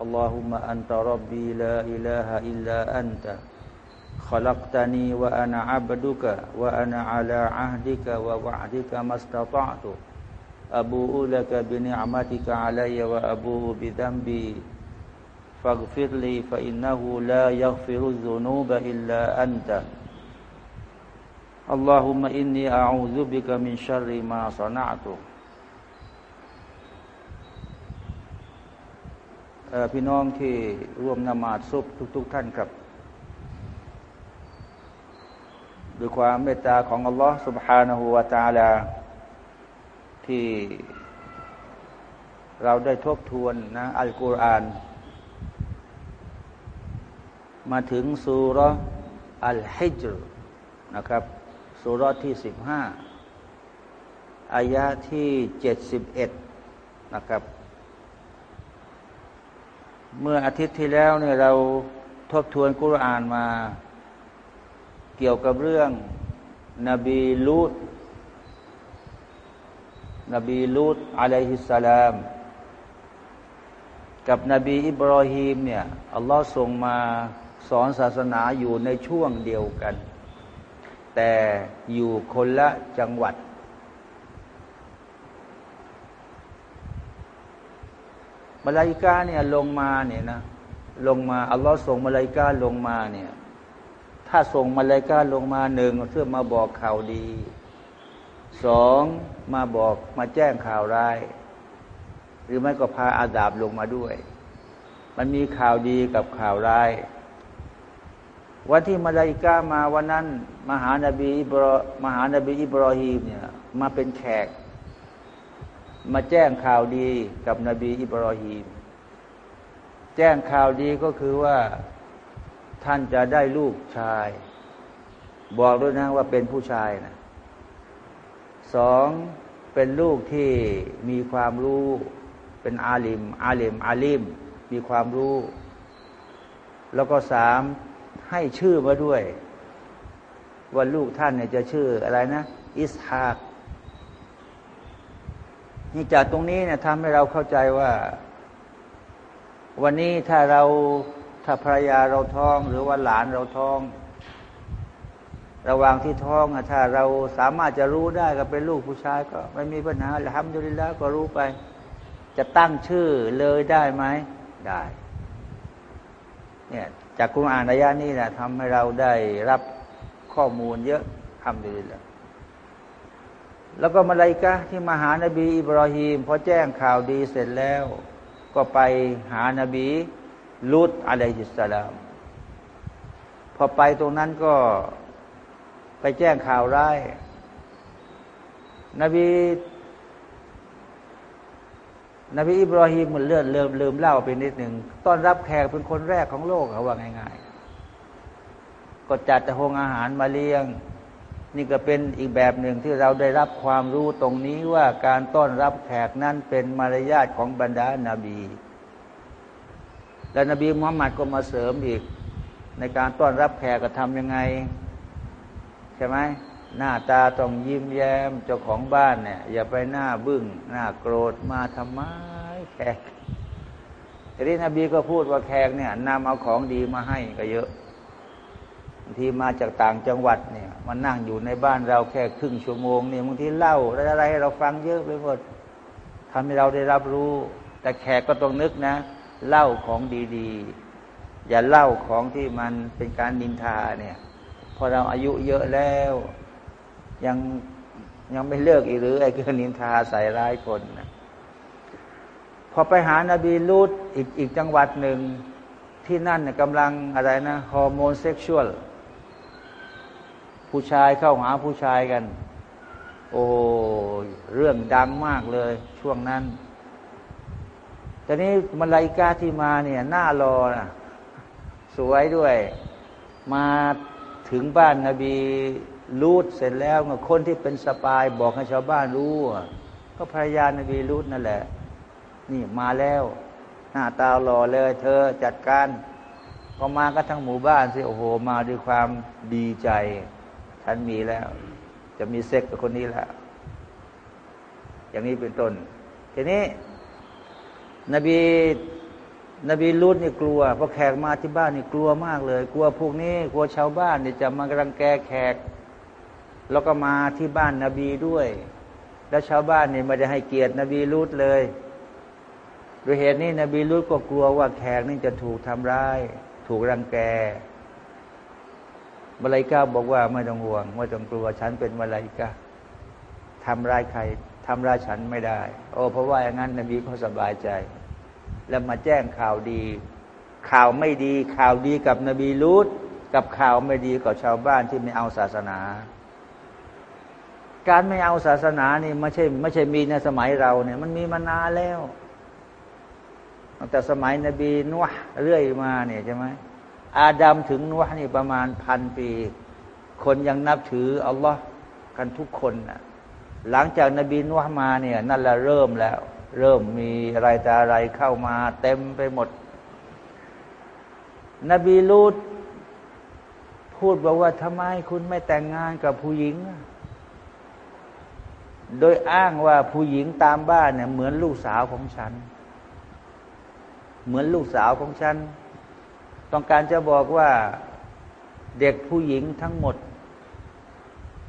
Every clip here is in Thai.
اللهم أنت ربي لا إله إلا أنت. خلقتني وأنا عبدك وأنا على عهدك ووعدك ما استطعت. أبوء لك بنعمتك علي وأبوء بذنبي. فاغفر لي فإنه لا يغفر الذنوب إلا أنت. اللهم إني أعوذ بك من شر ما صنعت. พี่น้องที่ร่วมนมาศพทุกๆทท่านครับด้วยความเมตตาของอัลลอฮ์ سبحانه และ تعالى ที่เราได้ทบทวนนะอัลกุรอาน มาถึงสุรอัลฮิจรนะครับสุรที่สิบห้าอายะที่เจ็ดสิบเอ็ดนะครับ เมื่ออาทิตย์ที่แล้วเนี่ยเราทบทวนกุรอานมา เกี่ยวกับเรื่อง นบีลูตนบีลูตอะลัยฮิสสลามกับนบีอิบรอฮีมเนี่ยอัลลอฮ์ส่งมาสอนศาสนาอยู่ในช่วงเดียวกัน แต่อยู่คนละจังหวัด มาลายกาเนี่ยลงมาเนี่ยนะลงมาอัลลอฮ์ส่งมาลายกาลงมาเนี่ย ถ้าส่งมาลายกาลงมาหนึ่งเพื่อมาบอกข่าวดีสองมาบอกมาแจ้งข่าวร้าย หรือไม่ก็พาอาดาบลงมาด้วย มันมีข่าวดีกับข่าวร้าย วันที่มาลายกามาวันนั้น มหานบีอิบรอมหานบีอิบรอฮีมเนี่ยมาเป็นแขก มาแจ้งข่าวดีกับนบีอิบรอฮีม แจ้งข่าวดีก็คือว่าท่านจะได้ลูกชาย บอกด้วยนะว่าเป็นผู้ชายนะสองเป็นลูกที่มีความรู้ เป็นอาลิม อาลิม อาลิม มีความรู้ แล้วก็สามให้ชื่อมาด้วย ว่าลูกท่านเนี่ยจะชื่ออะไรนะ อิสฮาก นี่จากตรงนี้เนี่ยทำให้เราเข้าใจว่า วันนี้ถ้าเราถ้าภรรยาเราท้อง หรือว่าหลานเราท้อง ระหว่างที่ท้องถ้าเราสามารถจะรู้ได้ก็เป็นลูกผู้ชายก็ไม่มีปัญหาทำอยู่แล้วก็รู้ไป จะตั้งชื่อเลยได้ไหมได้เนี่ยจากคุณอ่านอายานี้นะทำให้เราได้รับข้อมูลเยอะทำดีแล้ว แล้วก็มาลายกะที่มาหานบีอิบรอฮีมพอแจ้งข่าวดีเสร็จแล้ว ก็ไปหานบีลุตอะลัยฮิสสลาม พอไปตรงนั้นก็ไปแจ้งข่าวร้าย นบี นบีอิบรอฮีมมันเลื่อนเริ่มลืมเล่าไปนิดหนึ่งต้อนรับแขกเป็นคนแรกของโลกเขาว่าง่าย ๆ ก็จัดแต่หงอาหารมาเลี้ยง นี่ก็เป็นอีกแบบหนึ่งที่เราได้รับความรู้ตรงนี้ว่าการต้อนรับแขกนั้นเป็นมารยาทของบรรดานาบี และนบีมุฮัมมัดก็มาเสริมอีก ในการต้อนรับแขกก็ทำยังไง ใช่ไหมหน้าตาต้องยิ้มแย้มเจ้าของบ้านเนี่ย อย่าไปหน้าบึง้งหน้าโกรธมาทำไมแขกทีนี้นบีก็พูดว่าแขกเนี่ยนำเอาของดีมาให้ก็เยอะบางทีมาจากต่างจังหวัดเนี่ย มานั่งอยู่ในบ้านเราแค่ครึ่งชั่วโมงเนี่ยบางทีเล่าอะไรให้เราฟังเยอะไปหมดทำให้เราได้รับรู้ แต่แขกก็ต้องนึกนะ เล่าของดีๆ อย่าเล่าของที่มันเป็นการนินทาเนี่ยพอเราอายุเยอะแล้ว ยังยังไม่เลิกอีกหรือไอ้เกินนินทาใส่ร้ายคนนะพอไปหานาบีลูดอีกอีกจังหวัดหนึ่งที่นั่นเนี่ยกำลังอะไรนะฮอร์โมนเซ็กชวล ผู้ชายเข้าหาผู้ชายกัน โอ้เรื่องดังมากเลย ช่วงนั้นตอนนี้มาลายกาที่มาเนี่ยหน้ารอนะสวยด้วย มาถึงบ้านนาบีลูดเสร็จแล้วคนที่เป็นสปายบอกให้ชาวบ้านรู้ ก็ภรรยานาบีลูดนั่นแหละ นี่มาแล้ว หน้าตาหล่อเลย เธอจัดการพอมาก็ทั้งหมู่บ้านสิโอ้โห มาด้วยความดีใจ ฉันมีแล้ว จะมีเซ็กกับคนนี้แล้ว อย่างนี้เป็นต้น ทีนี้ นบีนบีลุดนี่กลัวพอแขกมาที่บ้านนี่กลัวมากเลย กลัวพวกนี้กลัวชาวบ้านนี่จะมารังแกแขก แล้วก็มาที่บ้านนบีด้วย แล้วชาวบ้านนี่ไม่ได้ให้เกียรตินบีลุดเลยโดยเหตุนี้นบีลุดก็กลัวว่าแขกนี่จะถูกทำร้าย ถูกรังแก มาลายกาบอกว่าไม่ต้องห่วงไม่ต้องกลัวฉันเป็นมาลายกาทำร้ายใครทำร้ายฉันไม่ได้ โอ้เพราะว่าอย่างนั้นนบีเขาสบายใจ แล้วมาแจ้งข่าวดี ข่าวไม่ดี ข่าวดีกับนบีลูดกับข่าวไม่ดีกับชาวบ้านที่ไม่เอาศาสนา การไม่เอาศาสนานี่ไม่ใช่ไม่ใช่มีในสมัยเราเนี่ย มันมีมานานแล้วตั้งแต่สมัยนบีนุ่วเรื่อยมาเนี่ยใช่ไหม อาดัมถึงนุ่วนี่ประมาณพันปี คนยังนับถืออัลลอฮ์กันทุกคนนะหลังจากนบีนุ่วมาเนี่ยนั่นแหละเริ่มแล้ว เริ่มมีอะไรแต่อะไรเข้ามาเต็มไปหมด นบีลูดพูดบอกว่าทำไมคุณไม่แต่งงานกับผู้หญิง โดยอ้างว่าผู้หญิงตามบ้านเนี่ยเหมือนลูกสาวของฉัน เหมือนลูกสาวของฉัน ต้องการจะบอกว่าเด็กผู้หญิงทั้งหมด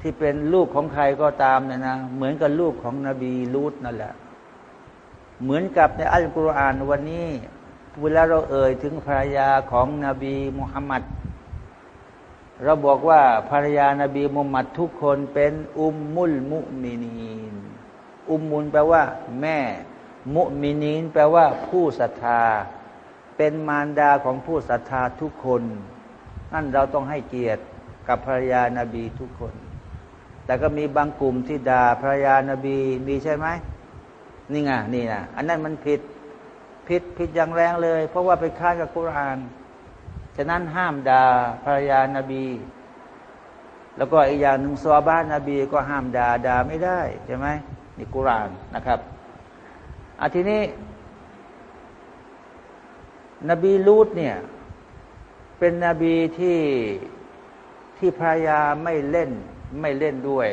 ที่เป็นลูกของใครก็ตามเนี่ยนะเหมือนกับลูกของนบีลูดนั่นแหละ เหมือนกับในอัลกุรอานวันนี้เวลาเราเอ่ยถึงภรรยาของนบีมุฮัมมัดเราบอกว่าภรรยานบีมุฮัมมัดทุกคนเป็นอุมมุลมุมินีน อุมมุลแปลว่า แม่ มุมินีนแปลว่าผู้ศรัทธา เป็นมารดาของผู้ศรัทธาทุกคน นั่นเราต้องให้เกียรติกับภรรยานาบีทุกคน แต่ก็มีบางกลุ่มที่ด่าภรรยานาบีมีใช่ไหมนี่ไงนี่นะอันนั้นมันผิดผิดผิดอย่างแรงเลย เพราะว่าไปค้านกับกุราน ฉะนั้นห้ามด่าภรรยานาบี แล้วก็อีกอย่างหนึ่งซอบ้านนาบีก็ห้ามด่าด่าไม่ได้ใช่ไหมนี่กุรานนะครับอาทีนี้ นบีลูดเนี่ย เป็นนบีที่ที่ภรรยาไม่เล่นไม่เล่นด้วย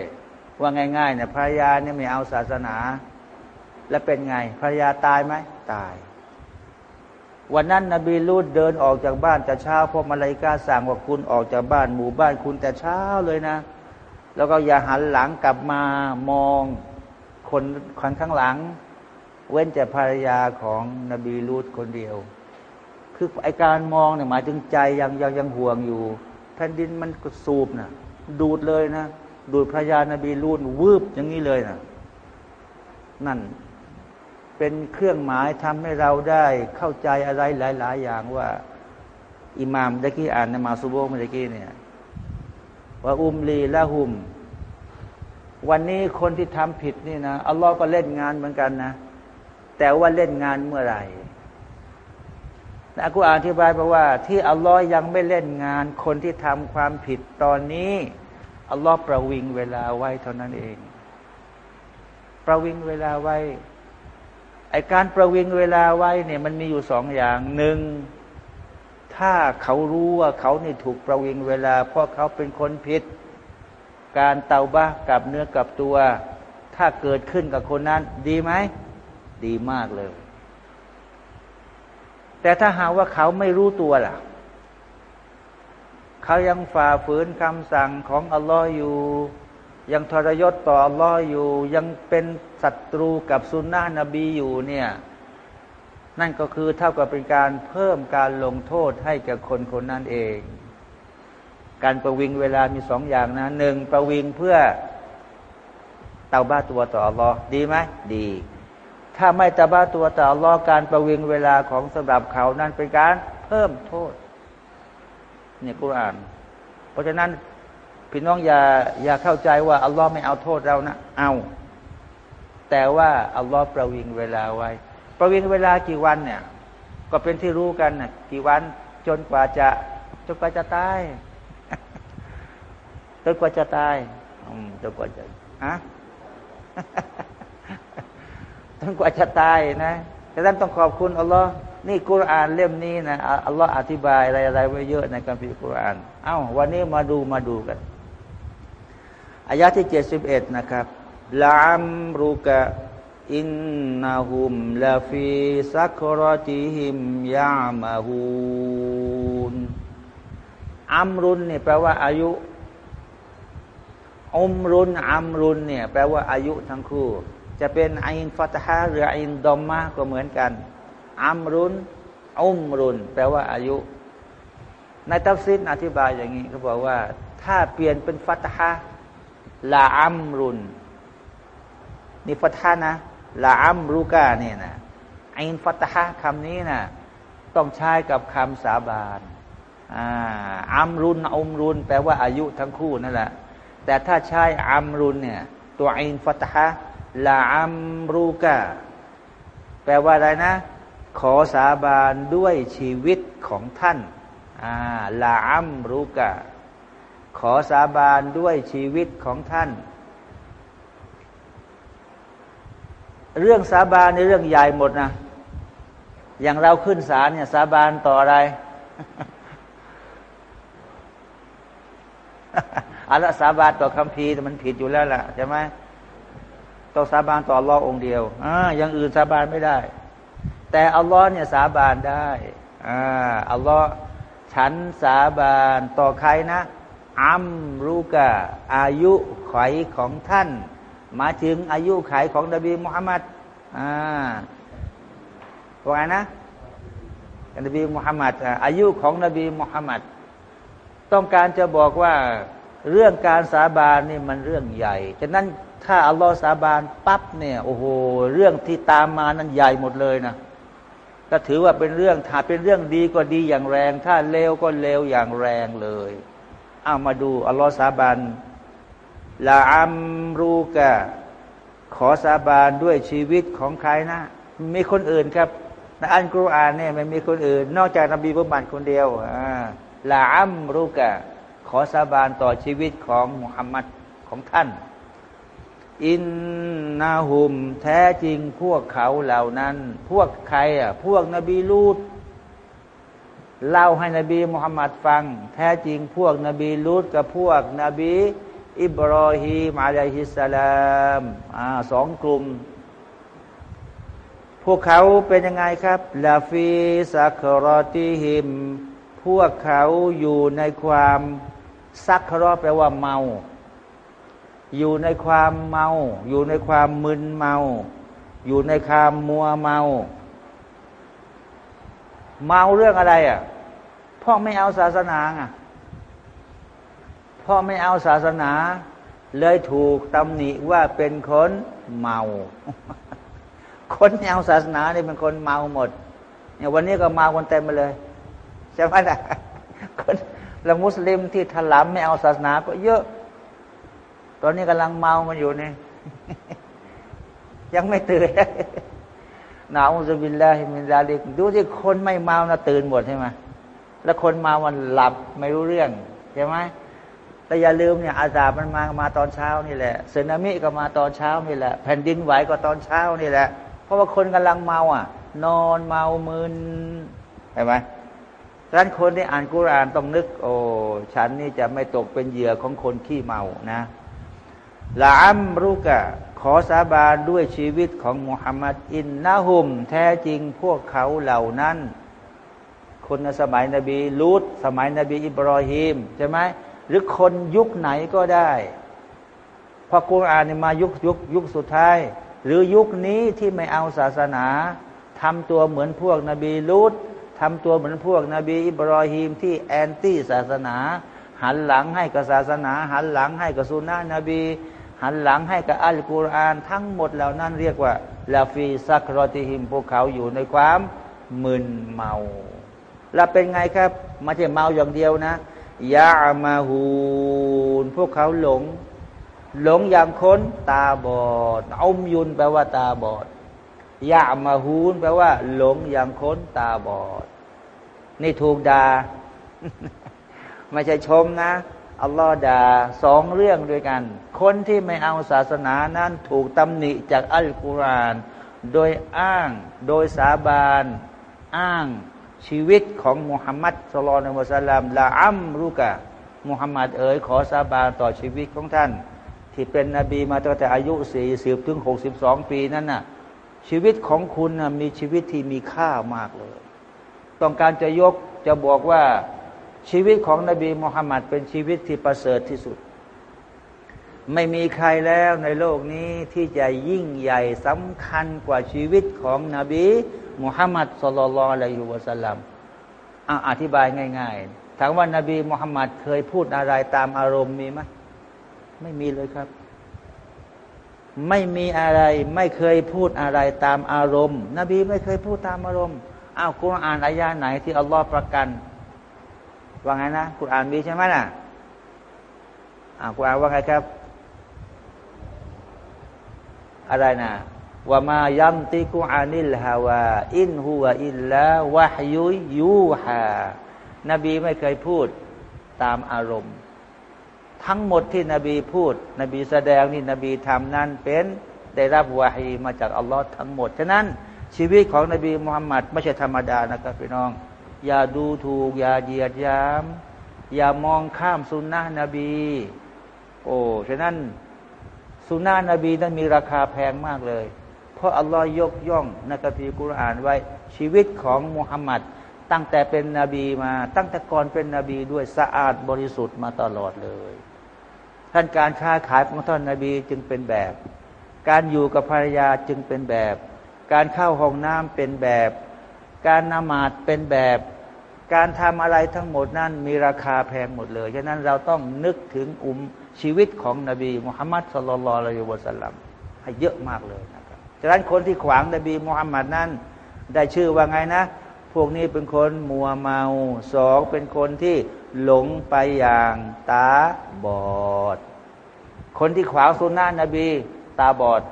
ว่าง่ายๆเนี่ยภรรยาเนี่ยไม่เอาศาสนา แล้วเป็นไงภรรยาตายไหมตาย วันนั้นนบีลูดเดินออกจากบ้านแต่เช้าพวกมาลายกาสั่งว่าคุณออกจากบ้านหมู่บ้านคุณแต่เช้าเลยนะ แล้วก็อย่าหันหลังกลับมามองคนคนข้างหลัง เว้นแต่ภรรยาของนบีลูดคนเดียว คือไอการมองเนี่ยหมายถึงใจยังยังยังห่วงอยู่ แผ่นดินมันก็สูบนะดูดเลยนะ ดูดพระยานาบีรูนวืบอย่างนี้เลยนะนั่นเป็นเครื่องหมายทำให้เราได้เข้าใจอะไรหลาย ๆ อย่างว่า อิหมามตะกี้อ่านในมาสุโบเมื่อกี้เนี่ยว่าอุมลีละหุม วันนี้คนที่ทำผิดนี่นะอัลลอฮ์ก็เล่นงานเหมือนกันนะ แต่ว่าเล่นงานเมื่อไหร่ อักุอธิบายบอกว่า ที่อัลลอฮ์ยังไม่เล่นงาน คนที่ทำความผิดตอนนี้อัลลอฮ์ประวิงเวลาไว้เท่านั้นเอง ประวิงเวลาไว้ไอการประวิงเวลาไว้เนี่ยมันมีอยู่สองอย่างหนึ่งถ้าเขารู้ว่าเขานี่ถูกประวิงเวลา เพราะเขาเป็นคนผิด การเตาบ้ากับเนื้อกับตัว ถ้าเกิดขึ้นกับคนนั้น ดีไหม ดีมากเลย แต่ถ้าหาว่าเขาไม่รู้ตัวล่ะ เขายังฝ่าฝืนคำสั่งของอัลลอฮ์อยู่ ยังทรยศต่ออัลลอฮ์อยู่ ยังเป็นศัตรูกับสุนนะนบีอยู่เนี่ย นั่นก็คือเท่ากับเป็นการเพิ่มการลงโทษให้กับคนคนนั้นเอง การประวิงเวลามีสองอย่างนะหนึ่งประวิงเพื่อเตาบ้าตัวต่ออัลลอฮ์ดีไหมดี ถ้าไม่ตะบ้าตัวต่อรอการประวิงเวลาของสำหรับเขานั้นเป็นการเพิ่มโทษเนี่ยกุรอาน เพราะฉะนั้นพี่น้องอย่าอย่าเข้าใจว่าอัลลอฮ์ไม่เอาโทษเรานะ เอา แต่ว่าอัลลอฮ์ประวิงเวลาไว้ ประวิงเวลากี่วันเนี่ย ก็เป็นที่รู้กันนะกี่วันจนกว่าจะจนกว่าจะตายจนกว่าจะตายจนกว่าจะฮะ จนกว่าจะตายนะดังนั้นต้องขอบคุณอัลลอฮ์นี่กุรอานเล่มนี้นะอัลลอฮ์อธิบายอะไรอะไรไว้เยอะในการพิจารณาเอ้าวันนี้มาดูมาดูกันอายะที่เจ็ดสิบเอ็ดนะครับลามรูกะอินนาหุมลาฟีซักรติหิมยามาฮูนอัมรุนเนี่ยแปลว่าอายุعُمْرٌ عَمْرٌ เนี่ยแปลว่าอายุทั้งคู่ จะเป็นเป็น فتحة หรือเป็น ضمةก็เหมือนกันعَمْرٌ عُمْرٌ แปลว่าอายุ ในตัฟซีรอธิบายอย่างนี้เขาบอกว่า ถ้าเปลี่ยนเป็นفتحة لَعَمْرٌ นี่ فتحة นะ لَعَمْرُكَ เนี่ยนะเป็น فتحة คำนี้นะต้องใช้กับคำสาบานอัมรุนอุมรุนแปลว่าอายุทั้งคู่นั่นแหละแต่ถ้าใช้อัมรุนเนี่ย ตัวอินฟัตฮะ ลาอัมรุกาแปลว่าอะไรนะ ขอสาบานด้วยชีวิตของท่านลาอัมรุกาขอสาบานด้วยชีวิตของท่าน เรื่องสาบานในเรื่องใหญ่หมดนะ อย่างเราขึ้นศาลเนี่ย สาบานต่ออะไรอัลสาบานต่อคำพีแต่มันผิดอยู่แล้วล่ะใช่ไหม ต้องสาบานต่ออัลลอฮ์องเดียวอ่าอย่างอื่นสาบานไม่ได้ แต่อัลลอฮ์เนี่ยสาบานได้อ่าอัลลอฮ์ฉันสาบานต่อใครนะอัมรุกะอายุไขของท่าน มาถึงอายุไขของนบีมุฮัมมัดอ่าว่าไงนะนบีมุฮัมมัดอายุของนบีมุฮัมมัดต้องการจะบอกว่าเรื่องการสาบานนี่มันเรื่องใหญ่ ฉะนั้น ถ้าอัลลอฮ์สาบานปั๊บเนี่ยโอ้โหเรื่องที่ตามมานั้นใหญ่หมดเลยนะก็ถือว่าเป็นเรื่องถ้าเป็นเรื่องดีก็ดีอย่างแรง ถ้าเลวก็เลวอย่างแรงเลยเอามาดูอัลลอฮ์สาบานลาอัมรูกะขอสาบานด้วยชีวิตของใครนะมีคนอื่นครับในอันกุรอานเนี่ยไม่มีคนอื่น นอกจากนบีมุฮัมมัดคนเดียวลาอัมรุกะขอสาบานต่อชีวิตของมุฮัมมัดของท่าน อินนาหุม แท้จริงพวกเขาเหล่านั้น พวกใครอะ พวกนบีลูดเล่าให้นบีมุฮัมมัดฟัง แท้จริงพวกนบีลูดกับพวกนบี อิบรอฮีมอะลัยฮิสลามอ่าสองกลุ่ม พวกเขาเป็นยังไงครับลาฟีสักรอติฮิม พวกเขาอยู่ในความซักครอแปลว่าเมา อยู่ในความเมา อยู่ในความมึนเมา อยู่ในความมัวเมา เมาเรื่องอะไรอะพ่อไม่เอาศาสนาอะพ่อไม่เอาศาสนา เลยถูกตำหนิว่าเป็นคนเมา คนไม่เอาศาสนาเนี่ยเป็นคนเมาหมดเนี่ยวันนี้ก็เมาคนเต็มไปเลยใช่ไหมนะคนแล้วมุสลิมที่ถลำไม่เอาศาสนาก็เยอะ ตอนนี้กำลังเมามันอยู่นี่ยังไม่ตื่นหนาวจะบินแล้วมินดาลิกดูที่คนไม่เมานะตื่นหมดใช่ไหมแล้วคนเมามันหลับไม่รู้เรื่องใช่ไหมแต่อย่าลืมเนี่ยอาซาบมันมามาตอนเช้านี่แหละสึนามิก็มาตอนเช้านี่แหละ แผ่นดินไหวก็ตอนเช้านี่แหละ เพราะว่าคนกำลังเมาอะ นอนเมามึนเห็นไหมดังนั้นคนที่อ่านกุรานต้องนึก โอ้ฉันนี่จะไม่ตกเป็นเหยื่อของคนขี้เมานะ ละอัมรุกะ ขอสาบานด้วยชีวิตของมุฮัมมัดอินนาหุม แท้จริงพวกเขาเหล่านั้นคนในสมัยนบีลูตสมัยนบีอิบรอฮิมใช่ไหมหรือคนยุคไหนก็ได้พอกุรอานมายุคยุคยุคสุดท้าย หรือยุคนี้ที่ไม่เอาศาสนาทำตัวเหมือนพวกนบีลูตทำตัวเหมือนพวกนบีอิบรอฮีมที่แอนตี้ศาสนา หันหลังให้กับศาสนา หันหลังให้กับสุนนะนบี หันหลังให้กับอัลกุรอานทั้งหมดเหล่านั้นเรียกว่าลาฟีซักรอติฮิมพวกเขาอยู่ในความมึนเมา แล้วเป็นไงครับไม่ใช่เมาอย่างเดียวนะยามาหูนพวกเขาหลง หลงอย่างคนตาบอดอมยุนแปลว่าตาบอดยามาหูนแปลว่า หลงอย่างคนตาบอด นี่ถูกดา่าไม่ใช่ชมนะ อัลลอฮ์ด่าสองเรื่องด้วยกัน คนที่ไม่เอาศาสนานั้นถูกตำหนิจากอัลกุรอาน โดยอ้างโดยสาบานอ้างชีวิตของมุฮัมมัดสลลัลมุสลามละอัมรุกะมุฮัมมัดเอ๋ยขอสาบานต่อชีวิตของท่าน ที่เป็นนบีมาตั้งแต่อายุสี่สิบถึงหกสิบสองปีนั้นน่ะชีวิตของคุณนะมีชีวิตที่มีค่ามากเลย ต้องการจะยกจะบอกว่า ชีวิตของนบีมุฮัมมัดเป็นชีวิตที่ประเสริฐที่สุด ไม่มีใครแล้วในโลกนี้ที่จะยิ่งใหญ่สำคัญกว่าชีวิตของนบีมุฮัมมัดสุลลัลอะลัยฮิวะสัลลัมอธิบายง่ายๆถามว่านาบีมุฮัมมัดเคยพูดอะไรตามอารมณ์มีไหมไม่มีเลยครับ ไม่มีอะไรไม่เคยพูดอะไรตามอารมณ์ นบีไม่เคยพูดตามอารมณ์อ้าวคุณอ่านอายาไหนที่อัลลอฮ์ประกัน ว่าไงนะคุณอ่านมีใช่ไหมล่ะอ่าคุณอ่านว่าไงครับ อะไรนะว่ามายัมติกุอานิลฮาวาอินฮัวอิลลาวะฮยุยยูฮานบีไม่เคยพูดตามอารมณ์ ทั้งหมดที่นบีพูด นบีแสดงนี่นบีทำนั้นเป็นได้รับวาฮีมาจากอัลลอฮ์ทั้งหมด ฉะนั้นชีวิตของนบีมุฮัมมัดไม่ใช่ธรรมดานะครับพี่น้อง อย่าดูถูก อย่าเหยียดยาม อย่ามองข้ามสุนนะนบี โอ้ฉะนั้นสุนนะนบีนั้นมีราคาแพงมากเลย เพราะอัลลอฮ์ยกย่องในกัมภีร์กุรอานไว้ชีวิตของมุฮัมมัดตั้งแต่เป็นนบีมา ตั้งแต่ก่อนเป็นนบีด้วยสะอาดบริสุทธิ์มาตลอดเลยท่านการค้าขายของท่านนบีจึงเป็นแบบ การอยู่กับภรรยาจึงเป็นแบบ การเข้าห้องน้ำเป็นแบบ การนมาดเป็นแบบ การทำอะไรทั้งหมดนั้นมีราคาแพงหมดเลยฉะนั้นเราต้องนึกถึงอุมชีวิตของนบีมุฮัมมัดสุลลัลลอฮุวะสัลลัมให้เยอะมากเลยฉะนั้นคนที่ขวางนบีมุฮัมมัดนั้น ได้ชื่อว่าไงนะ พวกนี้เป็นคนมัวเมาสองเป็นคนที่หลงไปอย่างตาบอด คนที่ขวางสุนนะนบี ตาบอด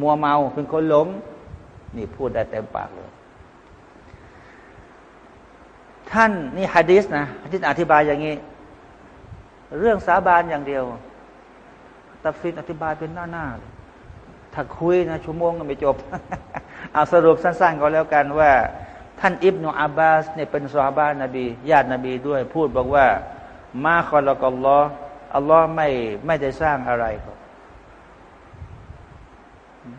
มัวเมาเป็นคนหลง นี่พูดได้เต็มปากเลย ท่านนี่ฮะดิษนะฮะดิษอธิบายอย่างนี้ เรื่องสาบานอย่างเดียวตัฟซินอธิบายเป็นหน้าๆเลยถ้าคุยนะชั่วโมงก็ไม่จบ เอาสรุปสั้นๆก็แล้วกันว่า ท่านอิบนาอับบาสเนี่ยเป็นซอฮาบานนบีญาตินบีด้วย พูดบอกว่า มาคอลกัลลออัลลอฮ์ไม่ไม่ได้สร้างอะไรครับ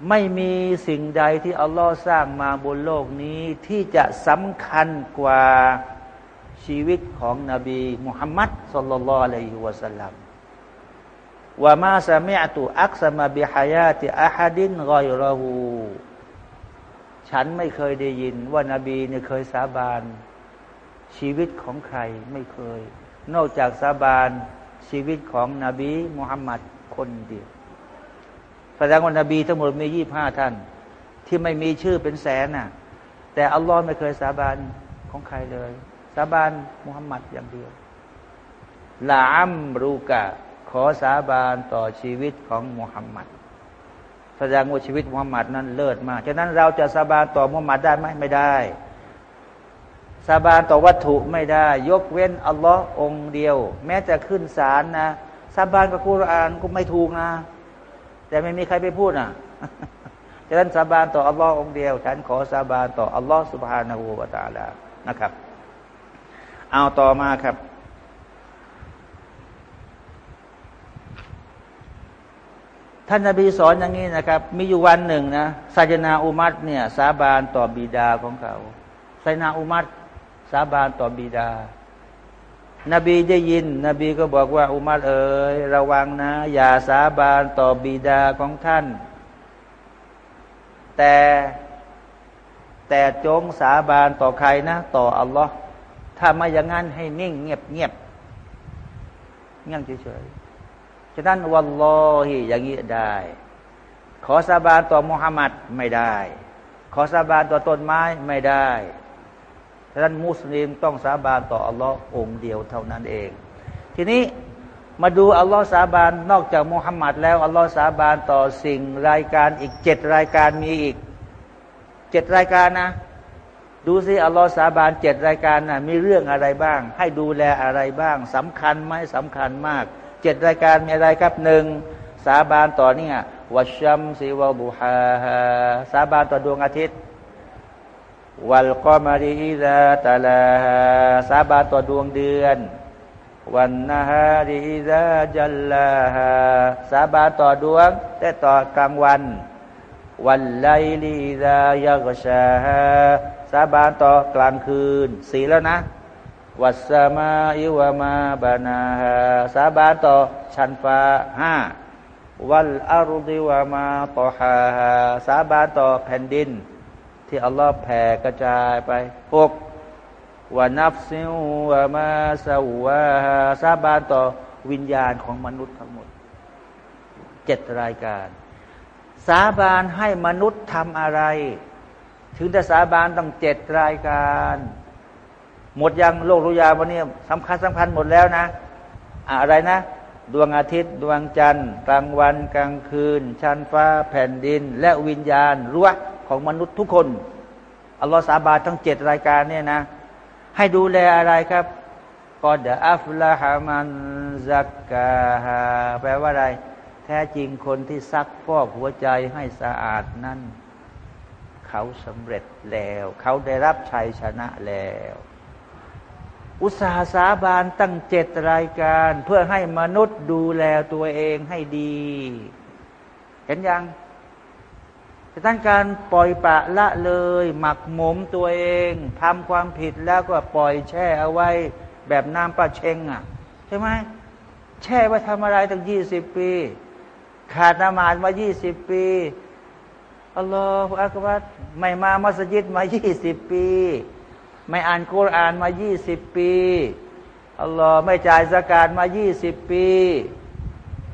ไม่มีสิ่งใดที่อัลลอฮ์สร้างมาบนโลกนี้ที่จะสำคัญกว่า ชีวิตของนบีมุฮัมมัดสุลลัลลอฮุอะลัยฮิวะสัลลัมว่ามาสมิอตุอักสมาบิฮายาติอาฮัดินรอยรหูฉันไม่เคยได้ยินว่านาบีเนี่ยเคยสาบาน ชีวิตของใครไม่เคย นอกจากสาบานชีวิตของนบีมุฮัมมัดคนเดียวแสดงว่านบีทั้งหมดมียี่ห้าท่าน ที่ไม่มีชื่อเป็นแสนน่ะ แต่อัลลอฮ์ไม่เคยสาบานของใครเลย สาบานมุฮัมมัดอย่างเดียวลาอัมรูกะ ขอสาบานต่อชีวิตของมุฮัมมัดแสดงว่าชีวิตมุฮัมมัดนั้นเลิศมากฉะนั้นเราจะสาบานต่อมุฮัมมัดได้ไหมไม่ได้ สาบานต่อวัตถุไม่ได้ ยกเว้นอัลลอฮ์องเดียว แม้จะขึ้นศาลนะสาบานกับคุรานก็ไม่ถูกนะ แต่ไม่มีใครไปพูดนะฉะนั้นสาบานต่ออัลลอฮ์องเดียว ฉันขอสาบานต่ออัลลอฮ์สุบฮานาหูวาตาลานะครับ เอาต่อมาครับ ท่านนาบีสอนอย่างนี้นะครับ มีอยู่วันหนึ่งนะซาจนาอุมัตเนี่ย สาบานต่อบิดาของเขาไซนาอุมัตสาบานต่อบิดา นบีได้ยิน นบีก็บอกว่า อุมัตเอ๋ยระวังนะ อย่าสาบานต่อบิดาของท่าน แต่แต่จงสาบานต่อใครนะ ต่ออัลลอฮ์ ถ้าไม่อย่างนั้นให้นิ่งเงียบเงียบเงียบเฉยฉะนั้นวัลลอฮิอย่างนี้ได้ ขอสาบานต่อมุฮัมมัดไม่ได้ ขอสาบานต่อต้นไม้ไม่ได้ฉะนั้นมุสลิมต้องสาบานต่ออัลลอฮ์องเดียวเท่านั้นเอง ทีนี้มาดูอัลลอฮ์สาบานนอกจากมุฮัมมัดแล้วอัลลอฮ์สาบานต่อสิ่งรายการอีกเจ็ดรายการมีอีกเจ็ดรายการนะ ดูสิอัลลอฮ์สาบานเจ็ดรายการนะมีเรื่องอะไรบ้าง ให้ดูแลอะไรบ้างสำคัญไหมสำคัญมากเจ็ดรายการมีอะไรครับหนึ่งสาบานต่อเนี่ยวัชัมซีวะบุฮาสาบานต่อดวงอาทิตย์ วัลกอมารีอิซาตาลาสาบานต่อดวงเดือน วันนาฮารีอิซาจัลลาฮาสาบานต่อดวงแต่ต่อกลางวัน วันไลลีดายกชา สาบานต่อกลางคืน สีแล้วนะ วัสมาอิวามาบานาสาบานต่อชั้นฟ้าห้าวัลอารุดิวามาต่อฮาสาบานต่อแผ่นดิน ที่อัลลอฮ์แผ่กระจายไปหกวานับซิวามาสาวาสาบานต่อวิญญาณของมนุษย์ทั้งหมดเจ็ดรายการ สาบานให้มนุษย์ทำอะไร ถึงจะสาบานต้องเจ็ดรายการ หมดยังโลกรุยาวันนี้สำคัญสำคัญหมดแล้วนะ อะไรนะ ดวงอาทิตย์ ดวงจันทร์ กลางวันกลางคืน ชั้นฟ้า แผ่นดิน และวิญญาณรั้วของมนุษย์ทุกคนอัลลอฮฺสาบานทั้งเจ็ดรายการเนี่ยนะ ให้ดูแลอะไรครับกอดอัฟละฮามันซักกาฮาแปลว่าอะไร แท้จริงคนที่ซักฟอกหัวใจให้สะอาดนั้น เขาสำเร็จแล้ว เขาได้รับชัยชนะแล้ว อุตสาหสาบานตั้งเจ็ดรายการ เพื่อให้มนุษย์ดูแลตัวเองให้ดี เห็นยังจะตั้งการปล่อยปะละเลย หมักหมมตัวเองทำความผิดแล้วก็ปล่อยแช่เอาไว้ แบบน้ำปลาเชงอะ ใช่ไหมแช่ไว้ทำอะไรตั้งยี่สิบปี ขาดนามาดมายี่สิบปี อัลลอฮฺอักบัรไม่มามัสยิดมายี่สิบปี ไม่อ่านกุรอานมายี่สิบปีอัลลอฮ์ไม่จ่ายสกาดมายี่สิบปี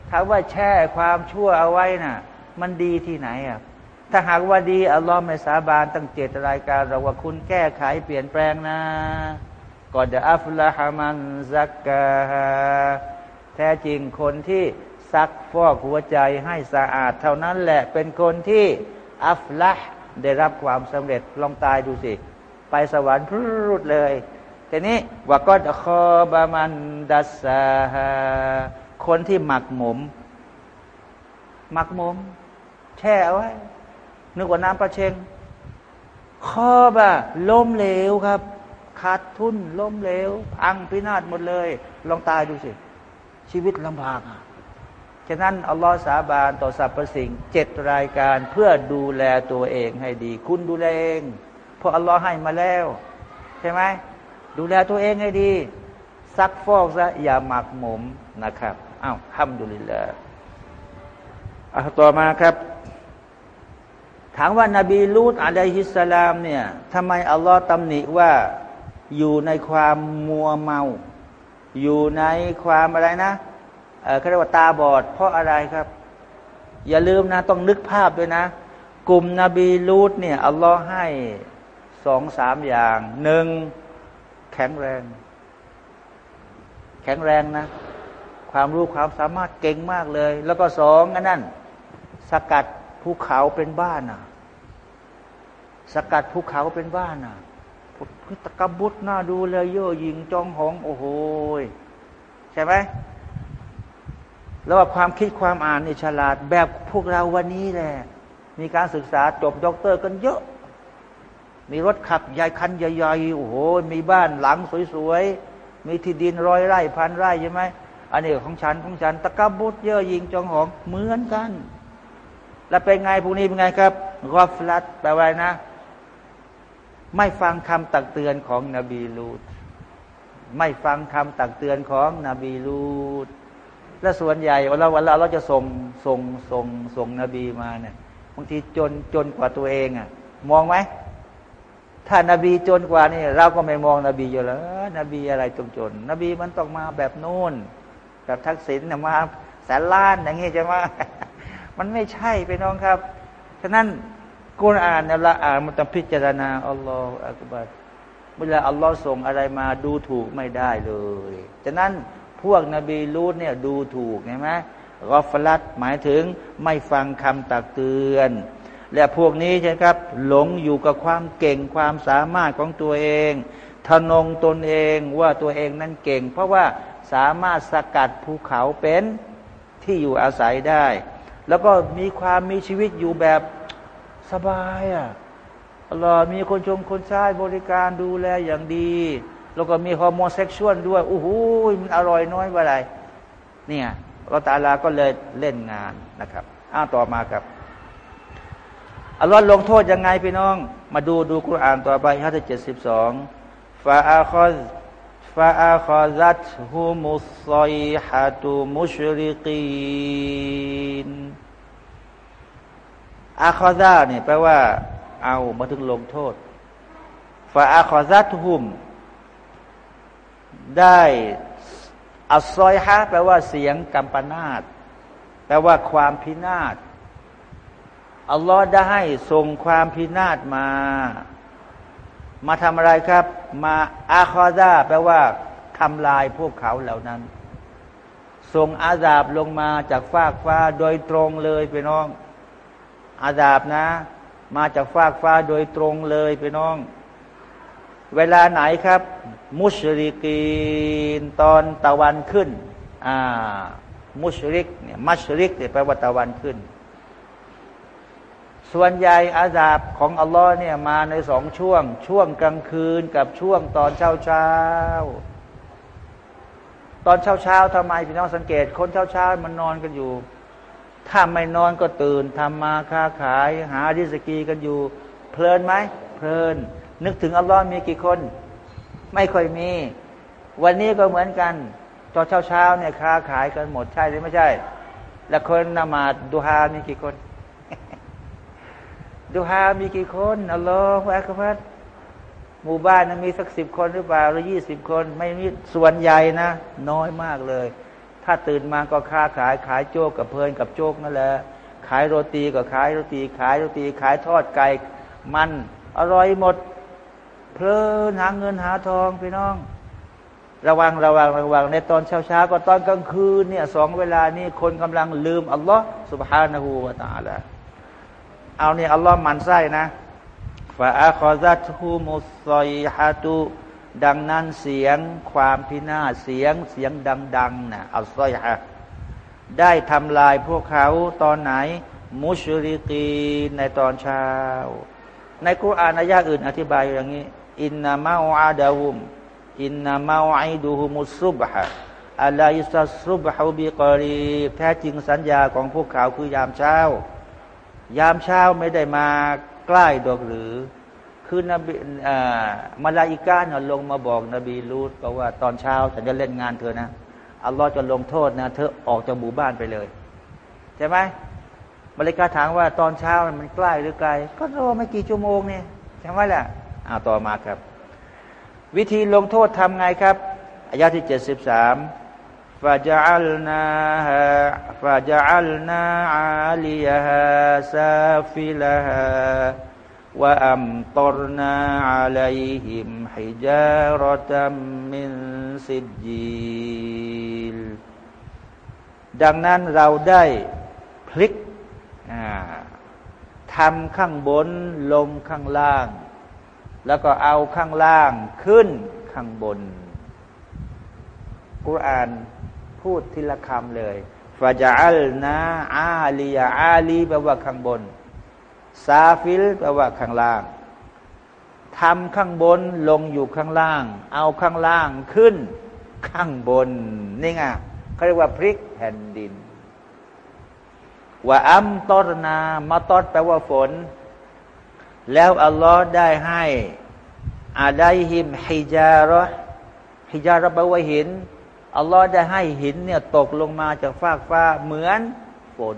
ถามว่าแช่ความชั่วเอาไว้นะ่ะ มันดีที่ไหนอะถ้าหากว่าดีอัลลอฮ์ไม่สาบานตั้งเจตรายการเราว่าคุณแก้ไขเปลี่ยนแปลงนะก่อนจะอัฟละฮามันซักกาแท้จริงคนที่ซักฟอกหัวใจให้สะอาด เท่านั้นแหละเป็นคนที่ อัฟละได้รับความสำเร็จลองตายดูสิ ไปสวรรค์พูดเลยทีนี้ว่าก็คอบามันดัสฮาคนที่หมักหมม หมักหมม แช่เอาไว้ นึกว่าน้ำประเชงคอบะล้มเหลวครับขาดทุนล้มเหลวพังพินาศหมดเลย ลองตายดูสิ ชีวิตลำบากอะ ฉะนั้นอัลลอฮฺสาบานต่อสรรพสิ่งเจ็ดรายการเพื่อดูแลตัวเองให้ดี คุณดูแลเองพราะอัลลอฮ์ให้มาแล้ว ใช่ไหมดูแลตัวเองให้ดี ซักฟอกซะอย่าหมักหมมนะครับอ้าวห้ามดุลิลละอะต่อมาครับถามว่านาบีลูตอะลัยฮิสสลามเนี่ยทำไมอัลลอฮ์ตำหนิว่าอยู่ในความมัวเมา อยู่ในความอะไรนะ เขาเรียกว่าตาบอด เพราะอะไรครับ อย่าลืมนะ ต้องนึกภาพด้วยนะ กลุ่มนบีลูตเนี่ยอัลลอฮ์ให้สองสามอย่างหนึ่งแข็งแรง แข็งแรงนะ ความรู้ความสามารถเก่งมากเลย แล้วก็สองอันนั้นสกัดภูเขาเป็นบ้านอะสกัดภูเขาเป็นบ้านอะพุทธกบุตรน่าดูเลยเย่อยิงจองหองโอ้โหใช่ไหม แล้วว่าความคิดความอ่านนี่ฉลาด แบบพวกเราวันนี้แหละ มีการศึกษาจบด็อกเตอร์กันเยอะ มีรถขับใหญ่คันใหญ่ๆโอ้โห มีบ้านหลังสวยๆ มีที่ดินร้อยไร่พันไร่ใช่ไหมอันนี้ของฉันของฉันตะกบุตรเยอะยิงจองหองเหมือนกัน แล้วเป็นไงพวกนี้เป็นไงครับغفلة แปลว่านะ ไม่ฟังคำตักเตือนของนบีลูดไม่ฟังคำตักเตือนของนบีลูด และส่วนใหญ่เวลาเวลาเราจะส่งส่งส่งส่งนบีมาเนี่ยบางทีจนจนกว่าตัวเองอะ่ะ มองไหมถ้านาบีจนกว่านี่เราก็ไม่มองนบีอยู่แล้วนบีอะไรจนจน นบีมันต้องมาแบบนู่นแบบทักษิณมาแสนล้านอย่างงี้ใช่ไหมมันไม่ใช่ไปน้องครับฉะนั้นกุรอานเนี่ยละอ่านมันต้องพิจารณาอัลลอฮฺอักบัรเวลาอัลลอฮ์ส่งอะไรมาดูถูกไม่ได้เลย ฉะนั้น พวกนบีรูดเนี่ยดูถูกใช่ไหมกอฟลัดหมายถึงไม่ฟังคำตักเตือน และพวกนี้ใช่ครับ หลงอยู่กับความเก่งความสามารถของตัวเองทนงตนเองว่าตัวเองนั้นเก่ง เพราะว่าสามารถสกัดภูเขาเป็นที่อยู่อาศัยได้ แล้วก็มีความมีชีวิตอยู่แบบสบายอะรอมีคนชงคนใช้บริการดูแลอย่างดี แล้วก็มีฮอร์โมนเซ็กชวลด้วยโอ้โหมันอร่อยน้อยว่าไรเนี่ยเราตาลาก็เลยเล่นงานนะครับอ้าต่อมาครับอัลลอฮ์ลงโทษยังไงพี่น้อง มาดูดูกุรานต่อไปฮะที่เจ็ดสิบสองฟาอาคอฟาอาคอซัตฮุมุสซอยฮะตุมุชริกีนอาคอซาเนี่ยแปลว่า เอามาถึงลงโทษฟาอาคอซัตฮุม ได้อัสซอยฮะแปลว่าเสียงกัมปนาตแปลว่าความพินาศอัลลอฮ์ได้ให้ส่งความพินาศมา มาทำอะไรครับ มาอาคอซาแปลว่าทำลายพวกเขาเหล่านั้นส่งอาซาบลงมาจากฟากฟ้าโดยตรงเลยไปน้อง อาซาบนะ มาจากฟากฟ้าโดยตรงเลยไปน้อง เวลาไหนครับ มุชริกีนตอนตะวันขึ้นอ่ามุชริกเนี่ยมัชริกเนี่ยแปลว่าตะวันขึ้น ส่วนใหญ่อาซาบของอัลลอฮ์เนี่ยมาในสองช่วง ช่วงกลางคืนกับช่วงตอนเช้าเช้าตอนเช้าเช้าทำไมพี่น้องสังเกต คนเช้าเช้ามันนอนกันอยู่ ถ้าไม่นอนก็ตื่นทำมาค้าขาย หาดิสกีกันอยู่ เพลินไหมเพลิน นึกถึงอัลลอฮ์มีกี่คน ไม่ค่อยมี วันนี้ก็เหมือนกันตอนเช้าเช้าเนี่ยค้าขายกันหมดใช่หรือไม่ใช่ แล้วคนนมาดดูฮามีกี่คนดูฮามีกี่คนอัลลอฮฺอักบัรหมู่บ้านนะมีสักสิบคนหรือเปล่าหรือยี่สิบคน ไม่มีส่วนใหญ่นะ น้อยมากเลย ถ้าตื่นมาก็ค้าขายขายโจ๊กกับเพลินกับโจ๊กนั่นแหละขายโรตีก็ขายโรตี ขายโรตี ขายทอดไก่มัน อร่อยหมด เพลินหาเงินหาทองพี่น้อง ระวังระวังระวังในตอนเช้าเช้าก็ตอนกลางคืนเนี่ยสองเวลานี้คนกำลังลืมอัลลอฮ์สุบฮานะฮูวาตาละเอาเนี่ยอัลลอฮ์หมั่นไส้นะفَأَخَذَتْهُمُ الصَّيْحَةُ ดังนั้นเสียงความพินาศเสียงเสียงดังๆนะالصيحة ได้ทำลายพวกเขาตอนไหน مشرقين ในตอนเช้า ในกุรานอายะอื่นอธิบายอย่างนี้ إِنَّ مَوْعِدَهُمُ إِنَّ مَوْعِدَهُمُ الصُّبْحُ أَلَيْسَ الصُّبْحُ بِقَرِيبٍแท้จริงสัญญาของพวกเขาคือยามเช้า ยามเช้าไม่ได้มาใกล้ดอกหรือ คือนบีมาลาอิกาเนี่ยลงมาบอกนบีลูตบอกว่าตอนเช้าฉันจะเล่นงานเธอนะอัลลอฮ์จะลงโทษนะ เธอออกจากหมู่บ้านไปเลย ใช่ไหมมาลาอิกาถามว่าตอนเช้ามันใกล้หรือไกล ก็รอไม่กี่ชั่วโมงเนี่ยใช่ไหมล่ะ เอาต่อมาครับ วิธีลงโทษทำไงครับอายะที่เจ็ดสิบสาม فَجَعَلْنَا فَجَعَلْنَا عَالِيَهَا سَافِلَهَا وَأَمْطَرْنَا عَلَيْهِمْ حِجَارَةً مِنْ سِجِّيلٍ ดังนั้นเราได้พลิกทำข้างบนลงข้างล่าง แล้วก็เอาข้างล่างขึ้นข้างบน กุรานพูดทีละคำเลยفَجَعَلْنَا عَالِيَ عالي แปลว่าข้างบน سافل แปลว่าข้างล่างทำข้างบนลงอยู่ข้างล่าง เอาข้างล่างขึ้นข้างบน นี่ไงเขาเรียกว่าพลิกแผ่นดิน وَأَمْطَرْنَاมาตอดแปลว่าฝน แล้วอัลลอฮ์ได้ให้อาไดฮิมฮิจาระฮิจาระแปลว่าหินอัลลอฮ์ได้ให้หินเนี่ยตกลงมาจากฟากฟ้าเหมือนฝน